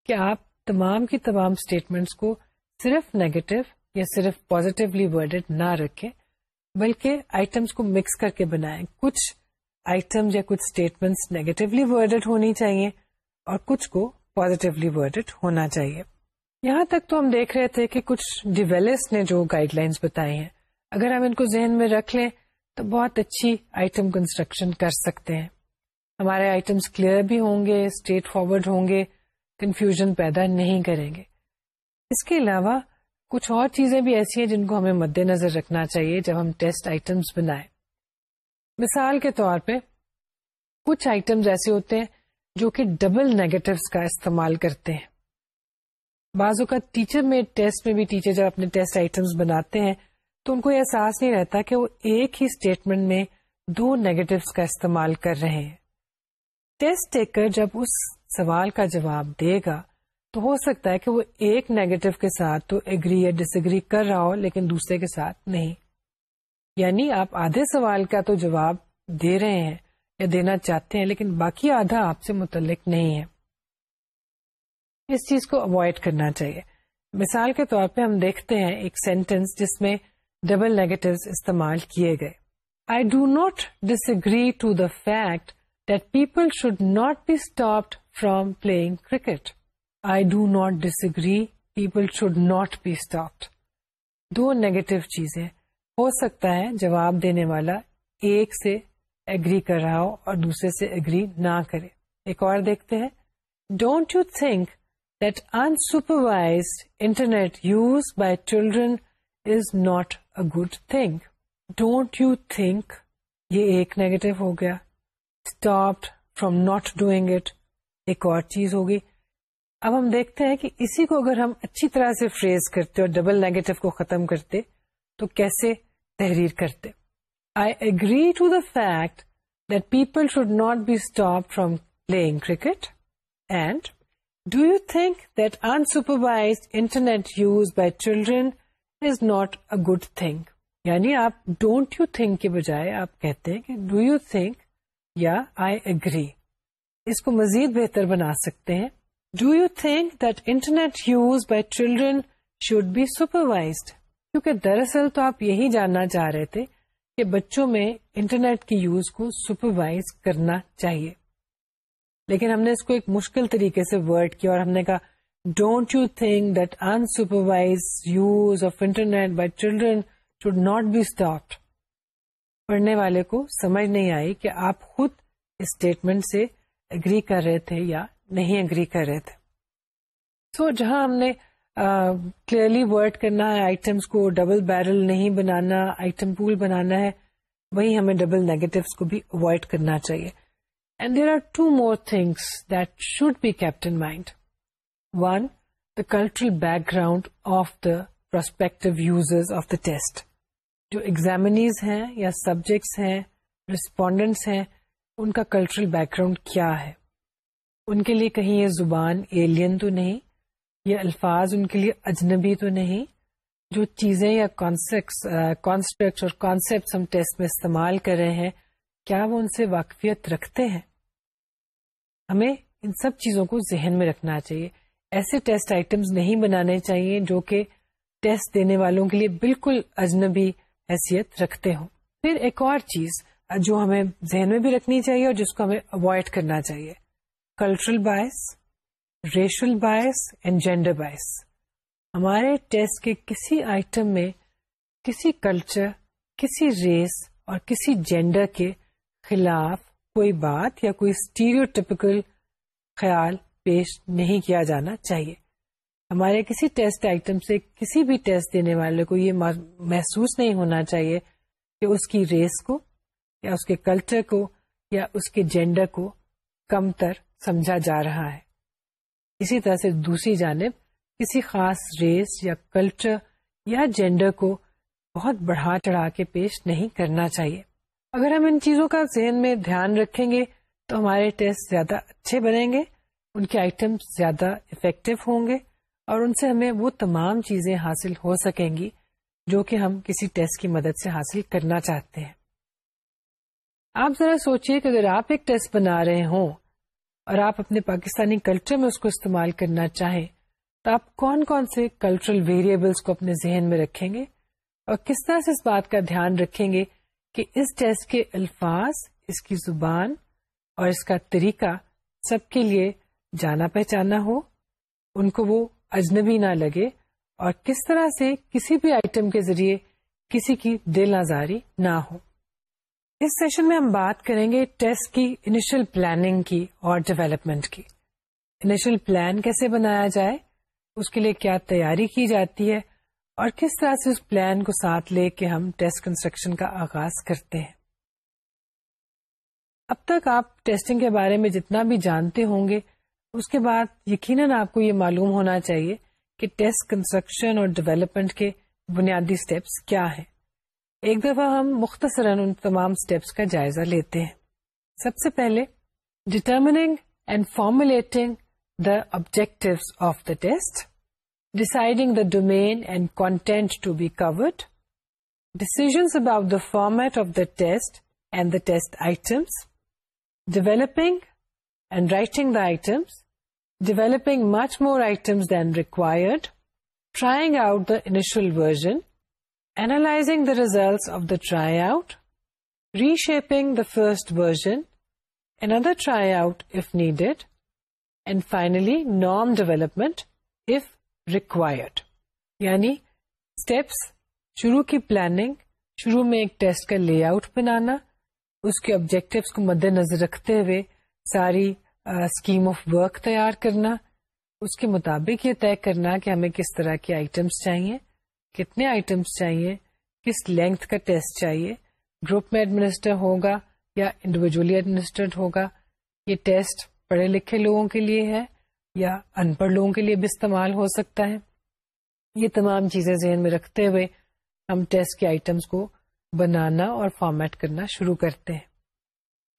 کہ آپ تمام کی تمام اسٹیٹمنٹس کو صرف نیگیٹو یا صرف پازیٹیولی ورڈڈ نہ رکھیں بلکہ آئٹمس کو مکس کر کے بنائیں کچھ آئٹم یا کچھ اسٹیٹمنٹس نیگیٹولی ورڈڈ ہونی چاہیے اور کچھ کو پوزیٹیولی ورڈڈ ہونا چاہیے یہاں تک تو ہم دیکھ رہے تھے کہ کچھ ڈیویلرس نے جو گائیڈ لائنس بتائی ہیں اگر ہم ان کو ذہن میں رکھ لیں تو بہت اچھی آئٹم کنسٹرکشن کر سکتے ہیں ہمارے آئٹمس کلیئر بھی ہوں گے اسٹریٹ فارورڈ ہوں گے کنفیوژن پیدا نہیں کریں گے اس کے علاوہ کچھ اور چیزیں بھی ایسی ہیں جن کو ہمیں مد نظر رکھنا چاہیے جب ہم ٹیسٹ آئٹمس بنائیں مثال کے طور پہ کچھ آئٹمس ایسے ہوتے ہیں جو کہ ڈبل نیگیٹوس کا استعمال کرتے ہیں بعض اوقات ٹیچر میں ٹیسٹ میں بھی ٹیچر جب اپنے ٹیسٹ آئٹمس بناتے ہیں تو ان کو احساس نہیں رہتا کہ وہ ایک ہی اسٹیٹمنٹ میں دو نیگیٹوس کا استعمال کر رہے ہیں ٹیسٹ ٹیکر جب اس سوال کا جواب دے گا تو ہو سکتا ہے کہ وہ ایک نیگیٹو کے ساتھ تو اگری یا ڈس اگری کر رہا ہو لیکن دوسرے کے ساتھ نہیں یعنی آپ آدھے سوال کا تو جواب دے رہے ہیں یا دینا چاہتے ہیں لیکن باقی آدھا آپ سے متعلق نہیں ہے اس چیز کو اوائڈ کرنا چاہیے مثال کے طور پہ ہم دیکھتے ہیں ایک سینٹینس جس میں ڈبل نیگیٹو استعمال کیے گئے I do not disagree to the fact that people should not be stop from playing cricket I do not disagree people should not be stop do negative چیزیں ہو سکتا ہے جواب دینے والا ایک سے اگری رہا ہو اور دوسرے سے اگری نہ کرے ایک اور دیکھتے ہیں don't you think unsupervised internet use by children is not a good thing don't you think یہ ایک نیگیٹو ہو گیا stop from not doing it ایک اور چیز ہوگی اب ہم دیکھتے ہیں کہ اسی کو اگر ہم اچھی طرح سے فریز کرتے اور ڈبل نیگیٹو کو ختم کرتے تو کیسے تحریر کرتے I agree to the fact that people should not be stop from play cricket and do you think that unsupervised internet use by children is not a good thing یعنی آپ ڈونٹ یو تھنک کے بجائے آپ کہتے ہیں کہ ڈو یو تھنک یا آئی اگری اس کو مزید بہتر بنا سکتے ہیں do you think that internet use by children should be supervised کیونکہ دراصل تو آپ یہی جاننا چاہ رہے تھے کہ بچوں میں انٹرنیٹ کی یوز کو سپروائز کرنا چاہیے لیکن ہم نے اس کو ایک مشکل طریقے سے ورڈ کیا اور ہم نے کہا don't you think that unsupervised use of internet by children should not be stop پڑھنے والے کو سمجھ نہیں آئی کہ آپ خود اسٹیٹمنٹ سے اگری کر رہے تھے یا نہیں اگری کر رہے تھے سو so, جہاں ہم نے کلیئرلی uh, ورڈ کرنا ہے آئٹمس کو ڈبل بیرل نہیں بنانا آئٹم پول بنانا ہے وہی ہمیں ڈبل نیگیٹوس کو بھی اوائڈ کرنا چاہیے and there are two more things that should be kept in mind one the cultural background of the pretest جو ایگزامنیز ہیں یا سبجیکٹس ہیں ریسپونڈنٹس ہیں ان کا کلچرل بیک گراؤنڈ کیا ہے ان کے لیے کہیں یہ زبان ایلین تو نہیں یہ الفاظ ان کے لیے اجنبی تو نہیں جو چیزیں یا کانسیپٹس اور کانسیپٹ ہم ٹیسٹ میں استعمال کر رہے ہیں کیا وہ ان سے واقفیت رکھتے ہیں ہمیں ان سب چیزوں کو ذہن میں رکھنا چاہیے ایسے ٹیسٹ آئٹمس نہیں بنانے چاہیے جو کہ ٹیسٹ دینے والوں کے لیے بالکل اجنبی حیثیت رکھتے ہوں پھر ایک اور چیز جو ہمیں ذہن میں بھی رکھنی چاہیے اور جس کو ہمیں اوائڈ کرنا چاہیے کلچرل باعث ریشل باعث اینڈ جینڈر باعث ہمارے ٹیسٹ کے کسی آئٹم میں کسی کلچر کسی ریس اور کسی جینڈر کے خلاف کوئی بات یا کوئی اسٹیریو ٹیپکل خیال پیش نہیں کیا جانا چاہیے ہمارے کسی ٹیسٹ آئٹم سے کسی بھی ٹیسٹ دینے والے کو یہ محسوس نہیں ہونا چاہیے کہ اس کی ریس کو یا اس کے کلچر کو یا اس کے جینڈر کو کم تر سمجھا جا رہا ہے اسی طرح سے دوسری جانب کسی خاص ریس یا کلچر یا جینڈر کو بہت بڑھا چڑھا کے پیش نہیں کرنا چاہیے اگر ہم ان چیزوں کا ذہن میں دھیان رکھیں گے تو ہمارے ٹیسٹ زیادہ اچھے بنیں گے ان کے آئٹم زیادہ افیکٹو ہوں گے اور ان سے ہمیں وہ تمام چیزیں حاصل ہو سکیں گی جو کہ ہم کسی ٹیسٹ کی مدد سے حاصل کرنا چاہتے ہیں آپ ذرا سوچئے کہ اگر آپ ایک ٹیسٹ بنا رہے ہوں اور آپ اپنے پاکستانی کلچر میں اس کو استعمال کرنا چاہیں تو آپ کون کون سے کلچرل ویریبلس کو اپنے ذہن میں رکھیں گے اور کس طرح سے اس بات کا دھیان رکھیں گے کہ اس ٹیسٹ کے الفاظ اس کی زبان اور اس کا طریقہ سب کے لیے جانا پہچانا ہو ان کو وہ اجنبی نہ لگے اور کس طرح سے کسی بھی آئٹم کے ذریعے کسی کی دل آزاری نہ ہو اس سیشن میں ہم بات کریں گے ٹیسٹ کی انیشل پلاننگ کی اور ڈیویلپمنٹ کی انیشل پلان کیسے بنایا جائے اس کے لیے کیا تیاری کی جاتی ہے اور کس طرح سے اس پلان کو ساتھ لے کے ہم ٹیسٹ کنسٹرکشن کا آغاز کرتے ہیں اب تک آپ ٹیسٹنگ کے بارے میں جتنا بھی جانتے ہوں گے اس کے بعد یقیناً آپ کو یہ معلوم ہونا چاہیے کہ ٹیسٹ کنسٹرکشن اور ڈیولپمنٹ کے بنیادی اسٹیپس کیا ہیں ایک دفعہ ہم مختصراً ان تمام اسٹیپس کا جائزہ لیتے ہیں سب سے پہلے determining and formulating the objective of the test deciding the domain and content to be covered, decisions about the format of the test and the test items, developing and writing the items, developing much more items than required, trying out the initial version, analyzing the results of the tryout, reshaping the first version, another tryout if needed, and finally norm development if required یعنی اسٹیپس شروع کی پلاننگ شروع میں ایک ٹیسٹ کا لے آؤٹ بنانا اس کے آبجیکٹوس کو مد نظر رکھتے ہوئے ساری اسکیم آف ورک تیار کرنا اس کے مطابق یہ طے کرنا کہ ہمیں کس طرح کے آئٹمس چاہیے کتنے آئٹمس چاہیے کس لینتھ کا ٹیسٹ چاہیے گروپ میں ایڈمنسٹر ہوگا یا انڈیویجلی ایڈمنسٹرڈ ہوگا یہ ٹیسٹ پڑھے لکھے لوگوں کے لیے ہے یا ان پڑھ لوگوں کے لیے بھی استعمال ہو سکتا ہے یہ تمام چیزیں ذہن میں رکھتے ہوئے ہم ٹیسٹ کے آئٹمس کو بنانا اور فارمیٹ کرنا شروع کرتے ہیں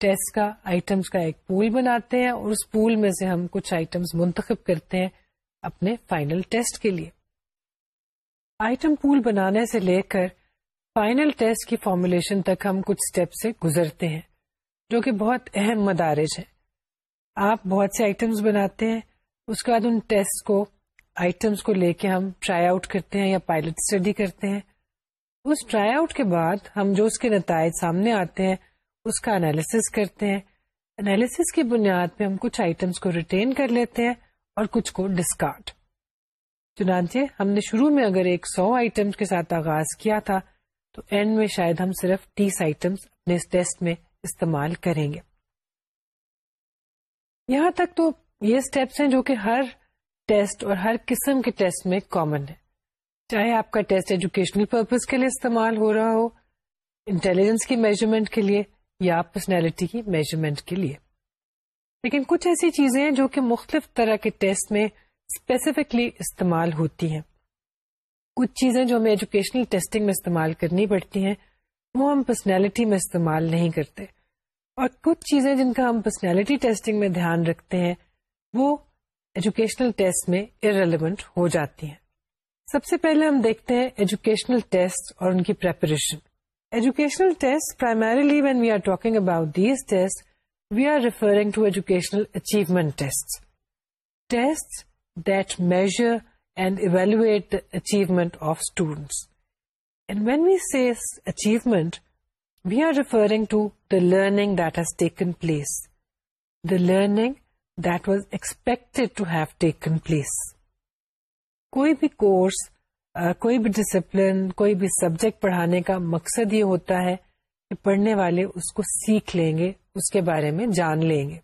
ٹیسٹ کا آئٹمس کا ایک پول بناتے ہیں اور اس پول میں سے ہم کچھ آئٹمس منتخب کرتے ہیں اپنے فائنل ٹیسٹ کے لیے آئٹم پول بنانے سے لے کر فائنل ٹیسٹ کی فارمولیشن تک ہم کچھ سے گزرتے ہیں جو کہ بہت اہم مدارج ہے آپ بہت سے آئٹمس بناتے ہیں اس کے بعد ان ٹیسٹ کو آئٹمس کو لے کے ہم ٹرائی آؤٹ کرتے ہیں یا پائلٹ اسٹڈی کرتے ہیں اس ٹرائی آؤٹ کے بعد ہم جو اس کے نتائج سامنے آتے ہیں اس کا انالیس کرتے ہیں انالیس کی بنیاد پہ ہم کچھ آئٹمس کو ریٹین کر لیتے ہیں اور کچھ کو ڈسکارڈ چنانچہ ہم نے شروع میں اگر ایک سو آئٹمس کے ساتھ آغاز کیا تھا تو اینڈ میں شاید ہم صرف تیس آئٹمس اپنے اس ٹیسٹ میں استعمال کریں گے یہاں تک تو یہ اسٹیپس ہیں جو کہ ہر ٹیسٹ اور ہر قسم کے ٹیسٹ میں کامن ہے چاہے آپ کا ٹیسٹ ایجوکیشنل پرپز کے لیے استعمال ہو رہا ہو انٹیلیجنس کی میجرمنٹ کے لیے یا پرسنالٹی کی میجرمنٹ کے لیے لیکن کچھ ایسی چیزیں ہیں جو کہ مختلف طرح کے ٹیسٹ میں اسپیسیفکلی استعمال ہوتی ہیں کچھ چیزیں جو ہمیں ایجوکیشنل ٹیسٹنگ میں استعمال کرنی پڑتی ہیں وہ ہم پرسنالٹی میں استعمال نہیں کرتے اور کچھ چیزیں جن کا ہم پرسنالٹی ٹیسٹنگ میں دھیان رکھتے ہیں وہ ایجوکیشنل ٹیسٹ میں ارریلیونٹ ہو جاتی ہیں سب سے پہلے ہم دیکھتے ہیں ایجوکیشنل ٹیسٹ اور ان کی preparation educational test primarily when we are talking about these tests we are referring to educational achievement test test that measure and evaluate achievement of students and when we see achievement we are referring to the learning that has taken place the learning taken کوئی بھی کورس کوئی بھی ڈسپلن کوئی بھی سبجیکٹ پڑھانے کا مقصد یہ ہوتا ہے کہ پڑھنے والے اس کو سیکھ لیں گے اس کے بارے میں جان لیں گے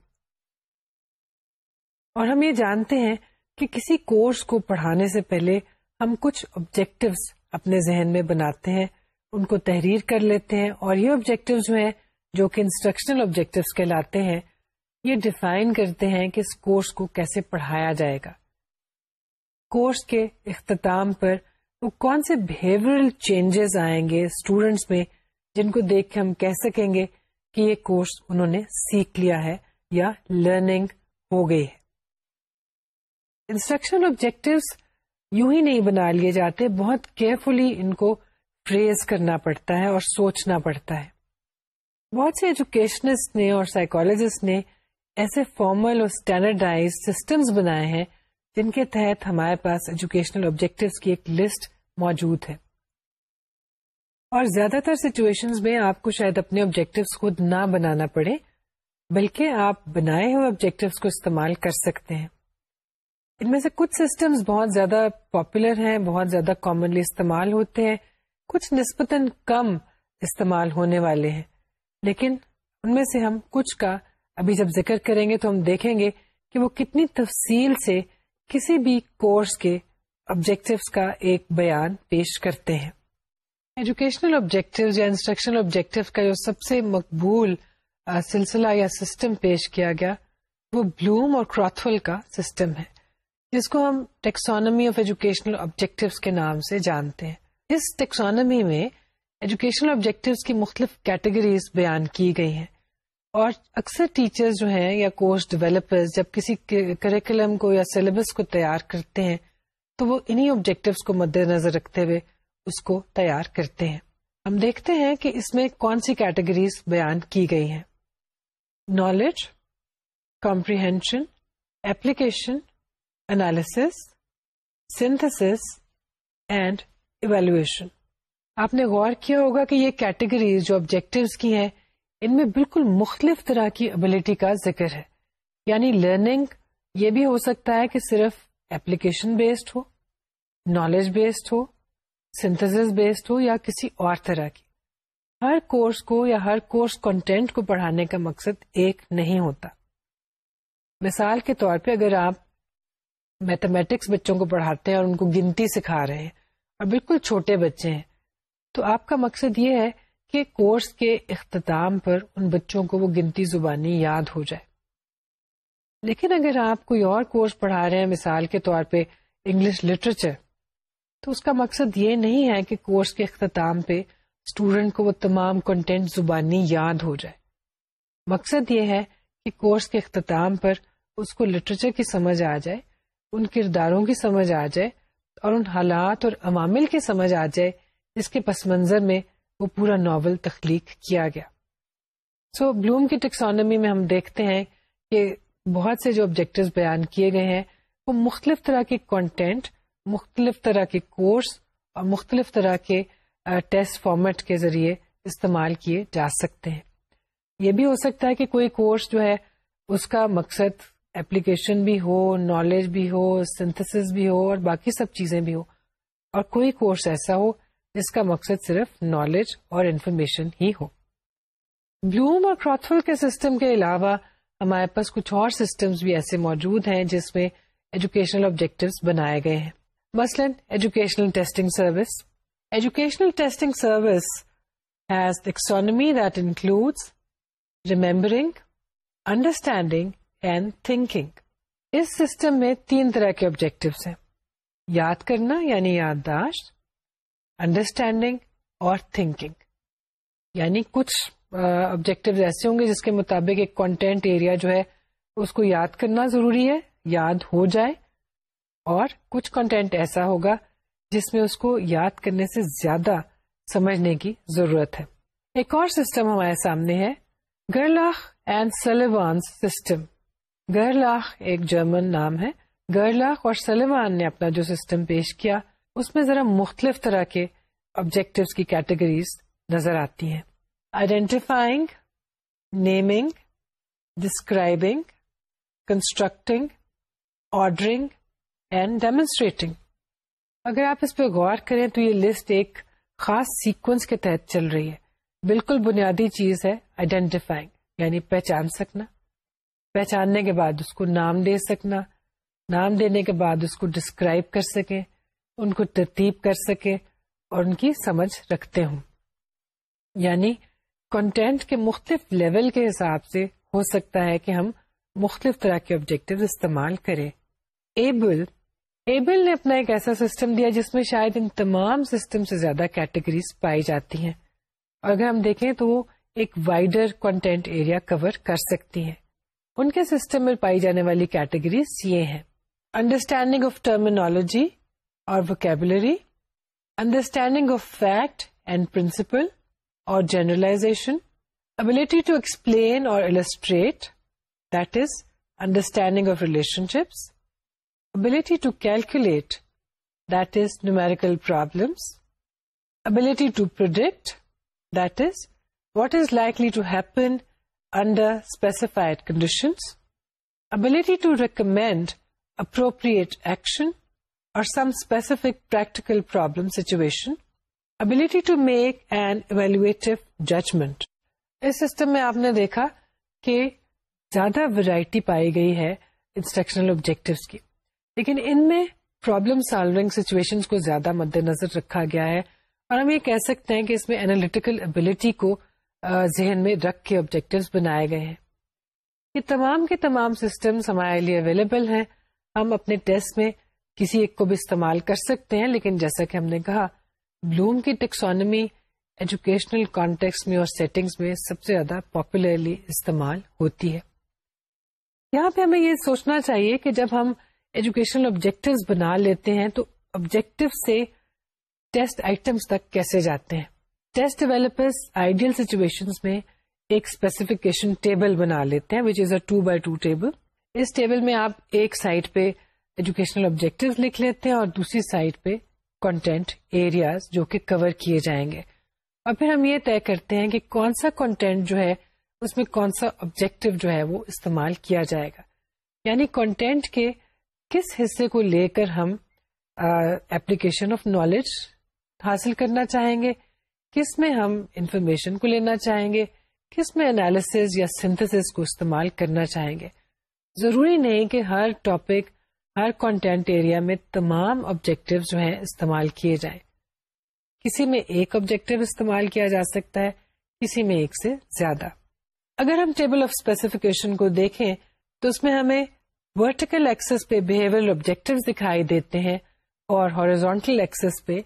اور ہم یہ جانتے ہیں کہ کسی کورس کو پڑھانے سے پہلے ہم کچھ آبجیکٹوس اپنے ذہن میں بناتے ہیں ان کو تحریر کر لیتے ہیں اور یہ آبجیکٹیو جو ہیں جو کہ انسٹرکشنل آبجیکٹیو کہلاتے ہیں یہ ڈیفائن کرتے ہیں کہ اس کورس کو کیسے پڑھایا جائے گا کورس کے اختتام پر وہ کون سے بہیورل چینجز آئیں گے اسٹوڈینٹس میں جن کو دیکھ کے ہم کہہ سکیں گے کہ یہ کورس انہوں نے سیکھ لیا ہے یا لرننگ ہو گئی ہے انسٹرکشن آبجیکٹوس یوں ہی نہیں بنا لیے جاتے بہت کیئرفلی ان کو فریز کرنا پڑتا ہے اور سوچنا پڑتا ہے بہت سے ایجوکیشنسٹ نے اور سائیکولوجسٹ نے ایسے فارمل اور اسٹینڈرڈائز سسٹمس بنائے ہیں جن کے تحت ہمارے پاس ایجوکیشنل آبجیکٹو کی ایک لسٹ موجود ہے اور زیادہ تر سچویشن میں آپ کو شاید اپنے آبجیکٹو خود نہ بنانا پڑے بلکہ آپ بنائے ہوئے آبجیکٹوس کو استعمال کر سکتے ہیں ان میں سے کچھ سسٹمس بہت زیادہ پاپولر ہیں بہت زیادہ کامنلی استعمال ہوتے ہیں کچھ نسبتاً کم استعمال ہونے والے ہیں لیکن ان میں سے ہم کچھ کا ابھی جب ذکر کریں گے تو ہم دیکھیں گے کہ وہ کتنی تفصیل سے کسی بھی کورس کے آبجیکٹوس کا ایک بیان پیش کرتے ہیں ایجوکیشنل آبجیکٹو یا انسٹرکشنل آبجیکٹو کا جو سب سے مقبول سلسلہ یا سسٹم پیش کیا گیا وہ بلوم اور کراتھول کا سسٹم ہے جس کو ہم ٹیکسون آف ایجوکیشنل آبجیکٹیو کے نام سے جانتے ہیں اس ٹیکسون میں ایجوکیشنل آبجیکٹیو کی مختلف کیٹیگریز بیان کی گئی ہیں اور اکثر ٹیچر جو ہیں یا کورس ڈیولپرز جب کسی کریکولم کو یا سلیبس کو تیار کرتے ہیں تو وہ انہی آبجیکٹیو کو مد نظر رکھتے ہوئے اس کو تیار کرتے ہیں ہم دیکھتے ہیں کہ اس میں کون سی کیٹیگریز بیان کی گئی ہیں knowledge comprehension application analysis synthesis and evaluation آپ نے غور کیا ہوگا کہ یہ کیٹیگریز جو آبجیکٹوز کی ہیں ان میں بالکل مختلف طرح کی ابلٹی کا ذکر ہے یعنی لرننگ یہ بھی ہو سکتا ہے کہ صرف اپلیکیشن بیسڈ ہو نالج بیسڈ ہو سنتھس بیسڈ ہو یا کسی اور طرح کی ہر کورس کو یا ہر کورس کنٹینٹ کو پڑھانے کا مقصد ایک نہیں ہوتا مثال کے طور پہ اگر آپ میتھمیٹکس بچوں کو پڑھاتے ہیں اور ان کو گنتی سکھا رہے ہیں اور بالکل چھوٹے بچے ہیں تو آپ کا مقصد یہ ہے کہ کورس کے اختتام پر ان بچوں کو وہ گنتی زبانی یاد ہو جائے لیکن اگر آپ کوئی اور کورس پڑھا رہے ہیں مثال کے طور پہ انگلش لٹریچر تو اس کا مقصد یہ نہیں ہے کہ کورس کے اختتام پہ اسٹوڈینٹ کو وہ تمام کنٹینٹ زبانی یاد ہو جائے مقصد یہ ہے کہ کورس کے اختتام پر اس کو لٹریچر کی سمجھ آ جائے ان کرداروں کی سمجھ آ جائے اور ان حالات اور عوامل کی سمجھ آ جائے جس کے پس منظر میں وہ پورا ناول تخلیق کیا گیا سو بلوم کی ٹیکسانومی میں ہم دیکھتے ہیں کہ بہت سے جو آبجیکٹو بیان کیے گئے ہیں وہ مختلف طرح کے کانٹینٹ مختلف طرح کے کورس اور مختلف طرح کے ٹیسٹ فارمیٹ کے ذریعے استعمال کیے جا سکتے ہیں یہ بھی ہو سکتا ہے کہ کوئی کورس جو ہے اس کا مقصد اپلیکیشن بھی ہو نالج بھی ہو سنتھس بھی ہو اور باقی سب چیزیں بھی ہو اور کوئی کورس ایسا ہو جس کا مقصد صرف نالج اور انفارمیشن ہی ہو بلوم اور کراتفل کے سسٹم کے علاوہ ہمارے پاس کچھ اور سسٹمز بھی ایسے موجود ہیں جس میں ایجوکیشنل آبجیکٹو بنائے گئے ہیں مثلاً educational testing service educational testing service has اکسون that includes remembering understanding and thinking us system میں تین طرح کے آبجیکٹوس ہیں یاد کرنا یعنی یادداشت انڈرسٹینڈنگ اور تھنکنگ یعنی کچھ آبجیکٹو ایسے ہوں گے جس کے مطابق ایک کانٹینٹ ایریا جو ہے اس کو یاد کرنا ضروری ہے یاد ہو جائے اور کچھ کانٹینٹ ایسا ہوگا جس میں اس کو یاد کرنے سے زیادہ سمجھنے کی ضرورت ہے ایک اور سسٹم ہمارے سامنے ہے گرلاخ اینڈ سلیوانس سسٹم گرلاخ ایک جرمن نام ہے گرلاخ اور سلیوان نے اپنا جو سسٹم پیش کیا اس میں ذرا مختلف طرح کے آبجیکٹو کی کیٹیگریز نظر آتی ہیں identifying naming describing constructing ordering and demonstrating اگر آپ اس پہ غور کریں تو یہ لسٹ ایک خاص سیکوینس کے تحت چل رہی ہے بالکل بنیادی چیز ہے آئیڈینٹیفائنگ یعنی پہچان سکنا پہچاننے کے بعد اس کو نام دے سکنا نام دینے کے بعد اس کو ڈسکرائب کر سکیں ان کو ترتیب کر سکے اور ان کی سمجھ رکھتے ہوں یعنی کنٹینٹ کے مختلف لیول کے حساب سے ہو سکتا ہے کہ ہم مختلف طرح کے آبجیکٹو استعمال کریں ایبل ایبل نے اپنا ایک ایسا سسٹم دیا جس میں شاید ان تمام سسٹم سے زیادہ کیٹیگریز پائی جاتی ہیں اور اگر ہم دیکھیں تو وہ ایک وائڈر کنٹینٹ ایریا کور کر سکتی ہیں ان کے سسٹم میں پائی جانے والی کیٹیگریز یہ ہیں understanding of terminology or vocabulary, understanding of fact and principle or generalization, ability to explain or illustrate, that is, understanding of relationships, ability to calculate, that is, numerical problems, ability to predict, that is, what is likely to happen under specified conditions, ability to recommend appropriate action, some specific practical us system میں آپ نے دیکھا کہ زیادہ مد نظر رکھا گیا ہے اور ہم یہ کہہ سکتے ہیں کہ اس میں اینالیٹیکل ابلیٹی کو ذہن میں رکھ کے آبجیکٹو بنائے گئے ہیں یہ تمام کے تمام سسٹمس ہمارے لیے اویلیبل ہیں ہم اپنے ٹیسٹ میں کسی ایک کو بھی استعمال کر سکتے ہیں لیکن جیسا کہ ہم نے کہا بلوم کی ٹیکسونمی ایجوکیشنل کانٹیکس میں اور سیٹنگز میں سب سے زیادہ پاپولرلی استعمال ہوتی ہے یہاں پہ ہمیں یہ سوچنا چاہیے کہ جب ہم ایجوکیشنل آبجیکٹو بنا لیتے ہیں تو آبجیکٹو سے ٹیسٹ آئٹمس تک کیسے جاتے ہیں ٹیسٹ ڈیویلپرس آئیڈیل سچویشن میں ایک اسپیسیفکیشن ٹیبل بنا لیتے ہیں which is a two by two table us table میں آپ ایک سائڈ پہ ایجوکیشنل آبجیکٹو لکھ لیتے ہیں اور دوسری سائڈ پہ کانٹینٹ جو کہ کور کیے جائیں گے اور پھر ہم یہ طے کرتے ہیں کہ کون سا کانٹینٹ جو ہے اس میں کون سا آبجیکٹو جو ہے وہ استعمال کیا جائے گا یعنی کانٹینٹ کے کس حصے کو لے کر ہم اپلیکیشن آف نالج حاصل کرنا چاہیں گے کس میں ہم انفارمیشن کو لینا چاہیں گے کس میں انالیس یا سنتھس کو استعمال کرنا چاہیں گے ضروری نہیں کہ ہر ٹاپک ہر کانٹینٹ ایریا میں تمام آبجیکٹو جو ہیں استعمال کیے جائیں کسی میں ایک آبجیکٹو استعمال کیا جا سکتا ہے کسی میں ایک سے زیادہ اگر ہم ٹیبل آف اسپیسیفکیشن کو دیکھیں تو اس میں ہمیں ورٹیکل ایکسس پہ بہیویئر آبجیکٹو دکھائی دیتے ہیں اور ہارزونٹل ایکسس پہ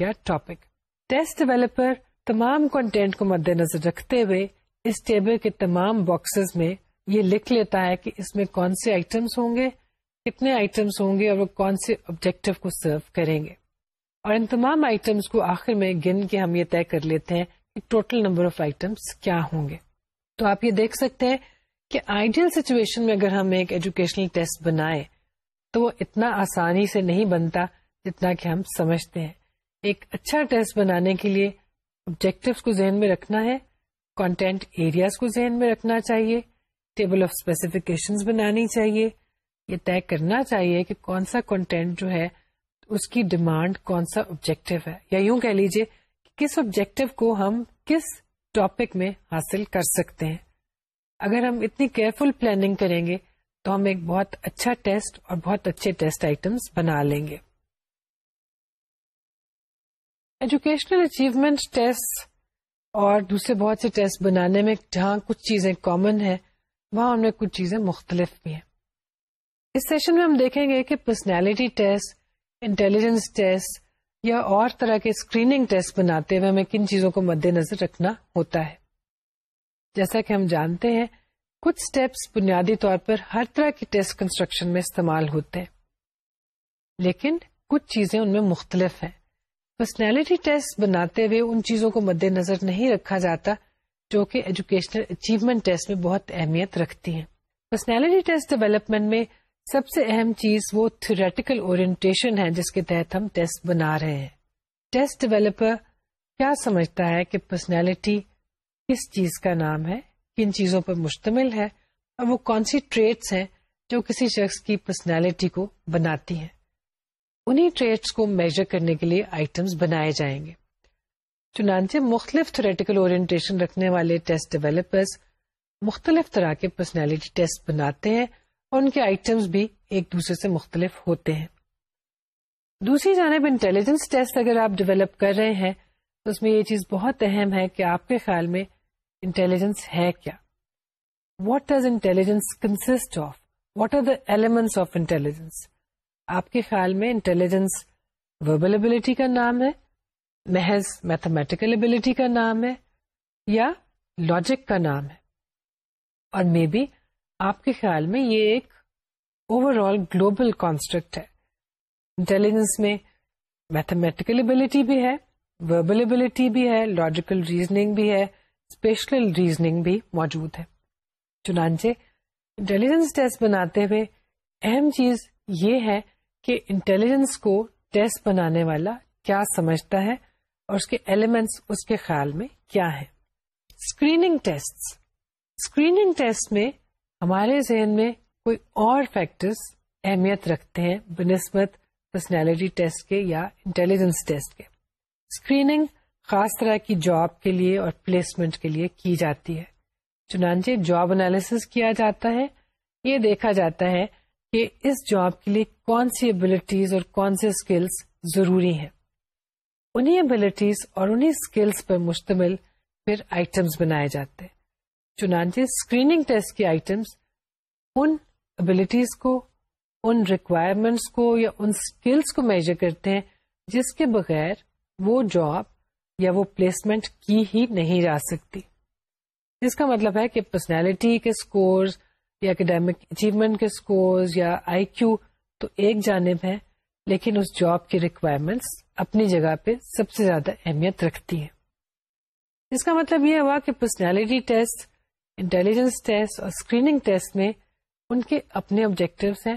یا ٹاپک ٹیسٹ ڈیویلپر تمام کانٹینٹ کو مد نظر رکھتے ہوئے اس ٹیبل کے تمام باکسز میں یہ لکھ لیتا ہے کہ اس میں کون سے آئٹمس ہوں گے کتنے آئٹمس ہوں گے اور وہ کون سے آبجیکٹو کو سرو کریں گے اور ان تمام آئٹمس کو آخر میں گن کے ہم یہ طے کر لیتے ہیں کہ ٹوٹل نمبر آف آئٹمس کیا ہوں گے تو آپ یہ دیکھ سکتے ہیں کہ آئیڈیل سچویشن میں اگر ہم ایک ایجوکیشنل ٹیسٹ بنائے تو وہ اتنا آسانی سے نہیں بنتا جتنا کہ ہم سمجھتے ہیں ایک اچھا ٹیسٹ بنانے کے لیے آبجیکٹو کو ذہن میں رکھنا ہے کانٹینٹ ایریاز کو ذہن میں رکھنا چاہیے ٹیبل آف اسپیسیفکیشن بنانی چاہیے یہ طے کرنا چاہیے کہ کون سا کنٹینٹ جو ہے اس کی ڈیمانڈ کون سا آبجیکٹو ہے یا یوں کہہ لیجیے کہ کس آبجیکٹو کو ہم کس ٹاپک میں حاصل کر سکتے ہیں اگر ہم اتنی کیئرفل پلاننگ کریں گے تو ہم ایک بہت اچھا ٹیسٹ اور بہت اچھے ٹیسٹ آئٹمس بنا لیں گے ایجوکیشنل اچیومنٹ ٹیسٹ اور دوسرے بہت سے ٹیسٹ بنانے میں جہاں کچھ چیزیں کامن ہے وہاں ہم نے کچھ چیزیں مختلف بھی ہیں اس سیشن میں ہم دیکھیں گے کہ personality test intelligence test test یا اور طرح کے اسکریننگ بناتے ہوئے ہمیں کن چیزوں کو مد نظر رکھنا ہوتا ہے جیسا کہ ہم جانتے ہیں کچھ اسٹیپس بنیادی طور پر ہر طرح کی ٹیسٹ کنسٹرکشن میں استعمال ہوتے ہیں لیکن کچھ چیزیں ان میں مختلف ہیں پرسنالٹی ٹیسٹ بناتے ہوئے ان چیزوں کو مد نظر نہیں رکھا جاتا جو کہ ایجوکیشنل اچیومنٹ ٹیسٹ میں بہت اہمیت رکھتی ہیں پرسنالٹی ٹیسٹ ڈیولپمنٹ میں سب سے اہم چیز وہ اورینٹیشن اور جس کے تحت ہم ٹیسٹ بنا رہے ہیں ٹیسٹ ڈیویلپر کیا سمجھتا ہے کہ پرسنالٹی کس چیز کا نام ہے کن چیزوں پر مشتمل ہے اور وہ کون سی ٹریٹس ہیں جو کسی شخص کی پرسنالٹی کو بناتی ہیں انہی ٹریٹس کو میجر کرنے کے لیے آئٹمس بنائے جائیں گے چنانچہ مختلف تھریٹیکل اور رکھنے والے ٹیسٹ ڈیویلپرس مختلف طرح کے پرسنالٹی ٹیسٹ بناتے ہیں ان کے آئٹمس بھی ایک دوسرے سے مختلف ہوتے ہیں دوسری جانب انٹیلیجنس ٹیسٹ اگر آپ ڈیولپ کر رہے ہیں تو اس میں یہ چیز بہت اہم ہے کہ آپ کے خیال میں انٹیلیجنس ہے کیا what does intelligence consist of what are the elements of intelligence آپ کے خیال میں انٹیلیجنس وربل ابلٹی کا نام ہے محض میتھمیٹیکل ابلٹی کا نام ہے یا لاجک کا نام ہے اور مے بی آپ کے خیال میں یہ ایک اوور آل گلوبل کانسٹرکٹ ہے انٹیلیجنس میں میتھمیٹیکل ابلٹی بھی ہے وربل ابلٹی بھی ہے لاجیکل ریزننگ بھی ہے اسپیشل ریزننگ بھی موجود ہے چنانچہ انٹیلیجنس ٹیسٹ بناتے ہوئے اہم چیز یہ ہے کہ انٹیلیجنس کو ٹیسٹ بنانے والا کیا سمجھتا ہے اور اس کے ایلیمنٹس اس کے خیال میں کیا ہے اسکریننگ ٹیسٹ اسکریننگ ٹیسٹ میں ہمارے ذہن میں کوئی اور فیکٹرس اہمیت رکھتے ہیں بنسبت پرسنالٹی ٹیسٹ کے یا انٹیلیجنس ٹیسٹ کے اسکریننگ خاص طرح کی جاب کے لیے اور پلیسمنٹ کے لیے کی جاتی ہے چنانچہ جاب انالیس کیا جاتا ہے یہ دیکھا جاتا ہے کہ اس جاب کے لیے کون سی ابلیٹیز اور کون سی اسکلس ضروری ہیں انہیں ابلیٹیز اور انہیں اسکلس پر مشتمل پھر آئٹمس بنائے جاتے ہیں چنانچہ اسکریننگ ٹیسٹ کی آئٹمس ان ابلیٹیز کو ان ریکوائرمنٹس کو یا ان اسکلس کو میجر کرتے ہیں جس کے بغیر وہ جاب یا وہ پلیسمنٹ کی ہی نہیں جا سکتی جس کا مطلب ہے کہ پرسنالٹی کے اسکورز یا اکیڈیمک اچیومنٹ کے اسکورز یا آئی کیو تو ایک جانب ہے لیکن اس جاب کی ریکوائرمنٹس اپنی جگہ پہ سب سے زیادہ اہمیت رکھتی ہے اس کا مطلب یہ ہوا کہ پرسنالٹی ٹیسٹ انٹیلیجنس ٹیسٹ اور اسکریننگ ٹیسٹ میں ان کے اپنے آبجیکٹوس ہیں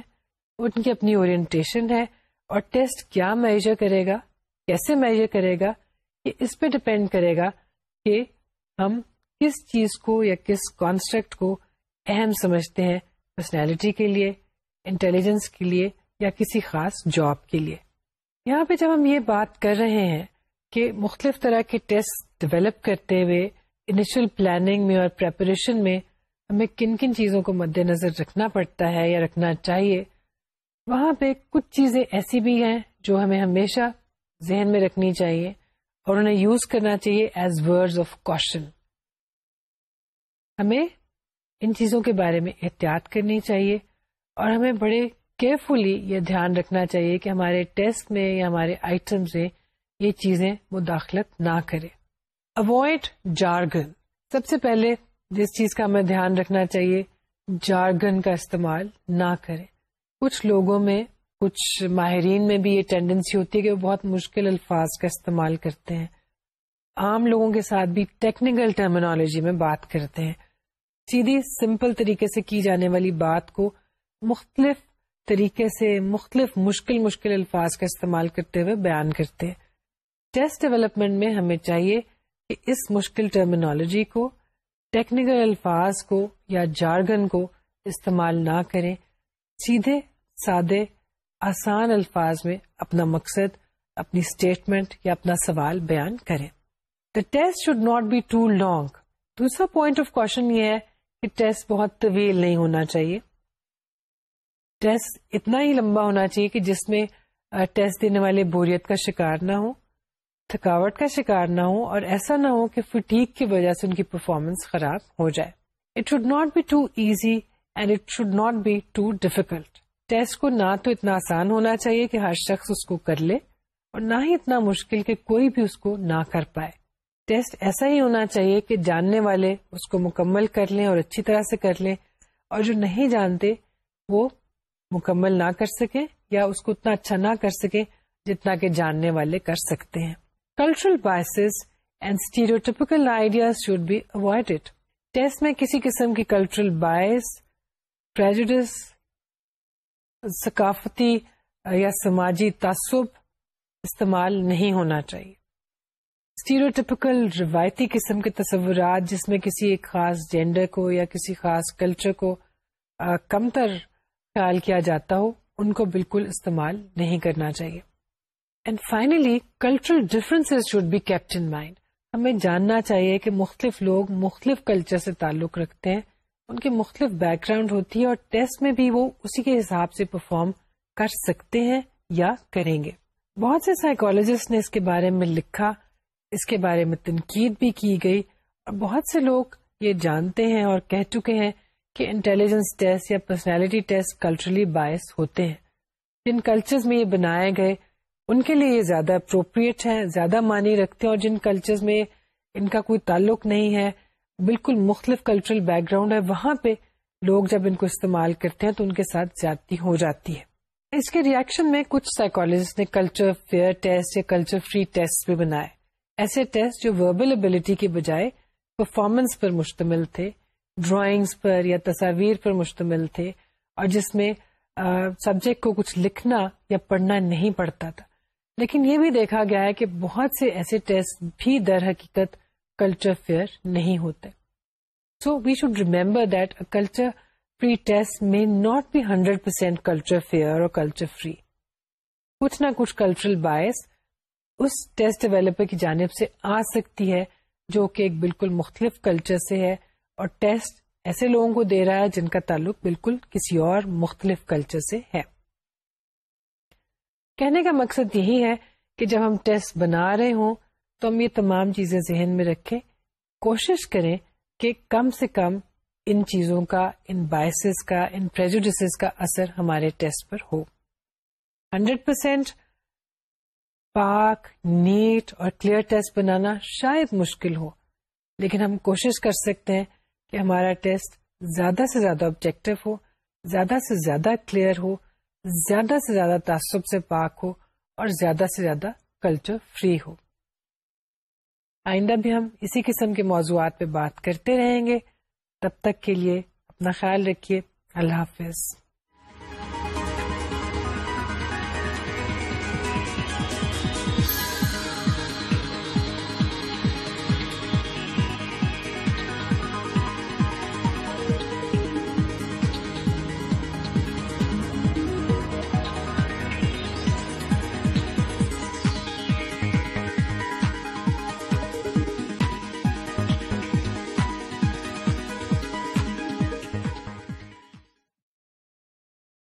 ان کی اپنی اورینٹیشن ہے اور ٹیسٹ کیا میجر کرے گا کیسے میجر کرے گا یہ اس پہ ڈپینڈ کرے گا کہ ہم کس چیز کو یا کس کانسٹرکٹ کو اہم سمجھتے ہیں پرسنالٹی کے لیے انٹیلیجنس کے لیے یا کسی خاص جاب کے لیے یہاں پہ جب ہم یہ بات کر رہے ہیں کہ مختلف طرح کے ٹیسٹ ڈیولپ کرتے ہوئے انیشل پلاننگ میں اور پریپریشن میں ہمیں کن کن چیزوں کو مد نظر رکھنا پڑتا ہے یا رکھنا چاہیے وہاں پہ کچھ چیزیں ایسی بھی ہیں جو ہمیں ہمیشہ ذہن میں رکھنی چاہیے اور انہیں یوز کرنا چاہیے ایز ورڈز آف کوشن ہمیں ان چیزوں کے بارے میں احتیاط کرنی چاہیے اور ہمیں بڑے کیئرفلی یہ دھیان رکھنا چاہیے کہ ہمارے ٹیسٹ میں یا ہمارے آئٹم سے یہ چیزیں مداخلت نہ کریں اوائڈ جارگن سب سے پہلے جس چیز کا ہمیں دھیان رکھنا چاہیے جارگن کا استعمال نہ کرے کچھ لوگوں میں کچھ ماہرین میں بھی یہ ٹینڈنسی ہوتی ہے کہ وہ بہت مشکل الفاظ کا استعمال کرتے ہیں عام لوگوں کے ساتھ بھی ٹیکنیکل ٹرمینالوجی میں بات کرتے ہیں سیدھی سمپل طریقے سے کی جانے والی بات کو مختلف طریقے سے مختلف مشکل مشکل الفاظ کا استعمال کرتے ہوئے بیان کرتے ہیں ٹیسٹ ڈیولپمنٹ میں ہمیں چاہیے کہ اس مشکل ٹرمینالوجی کو ٹیکنیکل الفاظ کو یا جارگن کو استعمال نہ کریں سیدھے سادے آسان الفاظ میں اپنا مقصد اپنی اسٹیٹمنٹ یا اپنا سوال بیان کریں the test should not be too long دوسرا پوائنٹ آف کوشچن یہ ہے کہ ٹیسٹ بہت طویل نہیں ہونا چاہیے ٹیسٹ اتنا ہی لمبا ہونا چاہیے کہ جس میں ٹیسٹ دینے والے بوریت کا شکار نہ ہو تھکاوٹ کا شکار نہ ہو اور ایسا نہ ہو کہ فٹیک کی وجہ سے ان کی پرفارمنس خراب ہو جائے it should not be too easy and it should not be too difficult test کو نہ تو اتنا آسان ہونا چاہیے کہ ہر شخص اس کو کر لے اور نہ ہی اتنا مشکل کہ کوئی بھی اس کو نہ کر پائے ٹیسٹ ایسا ہی ہونا چاہیے کہ جاننے والے اس کو مکمل کر لیں اور اچھی طرح سے کر لیں اور جو نہیں جانتے وہ مکمل نہ کر سکیں یا اس کو اتنا اچھا نہ کر سکیں جتنا کہ جاننے والے کر سکتے ہیں cultural biases and stereotypical ideas should be avoid test میں کسی قسم کی کلچرل باعث پریجڈس ثقافتی یا سماجی تعصب استعمال نہیں ہونا چاہیے اسٹیریوٹیپیکل روایتی قسم کے تصورات جس میں کسی ایک خاص جینڈر کو یا کسی خاص کلچر کو کمتر خیال کیا جاتا ہو ان کو بالکل استعمال نہیں کرنا چاہیے and finally cultural difference should be kept in mind ہمیں جاننا چاہیے کہ مختلف لوگ مختلف کلچر سے تعلق رکھتے ہیں ان کے مختلف بیک گراؤنڈ ہوتی ہے اور ٹیسٹ میں بھی وہ اسی کے حساب سے پرفارم کر سکتے ہیں یا کریں گے بہت سے سائیکولوجسٹ نے اس کے بارے میں لکھا اس کے بارے میں تنقید بھی کی گئی اور بہت سے لوگ یہ جانتے ہیں اور کہہ چکے ہیں کہ انٹیلیجنس ٹیسٹ یا پرسنالٹی ٹیسٹ کلچرلی باعث ہوتے ہیں جن کلچرز میں یہ بنائے گئے ان کے لیے یہ زیادہ اپروپریٹ ہیں زیادہ معنی رکھتے ہیں اور جن کلچرز میں ان کا کوئی تعلق نہیں ہے بالکل مختلف کلچرل بیک گراؤنڈ ہے وہاں پہ لوگ جب ان کو استعمال کرتے ہیں تو ان کے ساتھ زیادتی ہو جاتی ہے اس کے ریئیکشن میں کچھ سائیکالوجسٹ نے کلچر فیئر ٹیسٹ یا کلچر فری ٹیسٹ بھی بنائے ایسے ٹیسٹ جو وربل ابلٹی کے بجائے پرفارمنس پر مشتمل تھے ڈرائنگس پر یا تصاویر پر مشتمل تھے اور جس میں سبجیکٹ کو کچھ لکھنا یا پڑھنا نہیں پڑتا تھا لیکن یہ بھی دیکھا گیا ہے کہ بہت سے ایسے ٹیسٹ بھی در حقیقت کلچر فیئر نہیں ہوتے so we should remember that culture free test may not be hundred percent culture fair اور کلچر فری کچھ نہ کچھ کلچرل باعث اس ٹیسٹ ڈیویلپر کی جانب سے آ سکتی ہے جو کہ ایک بالکل مختلف کلچر سے ہے اور ٹیسٹ ایسے لوگوں کو دے رہا ہے جن کا تعلق بالکل کسی اور مختلف کلچر سے ہے کہنے کا مقصد یہی ہے کہ جب ہم ٹیسٹ بنا رہے ہوں تو ہم یہ تمام چیزیں ذہن میں رکھیں کوشش کریں کہ کم سے کم ان چیزوں کا ان بائسز کا ان کا اثر ہمارے ٹیسٹ پر ہو ہنڈریڈ پرسینٹ پاک نیٹ اور کلیئر ٹیسٹ بنانا شاید مشکل ہو لیکن ہم کوشش کر سکتے ہیں کہ ہمارا ٹیسٹ زیادہ سے زیادہ آبجیکٹو ہو زیادہ سے زیادہ کلیئر ہو زیادہ سے زیادہ تعصب سے پاک ہو اور زیادہ سے زیادہ کلچر فری ہو آئندہ بھی ہم اسی قسم کے موضوعات پہ بات کرتے رہیں گے تب تک کے لیے اپنا خیال رکھیے اللہ حافظ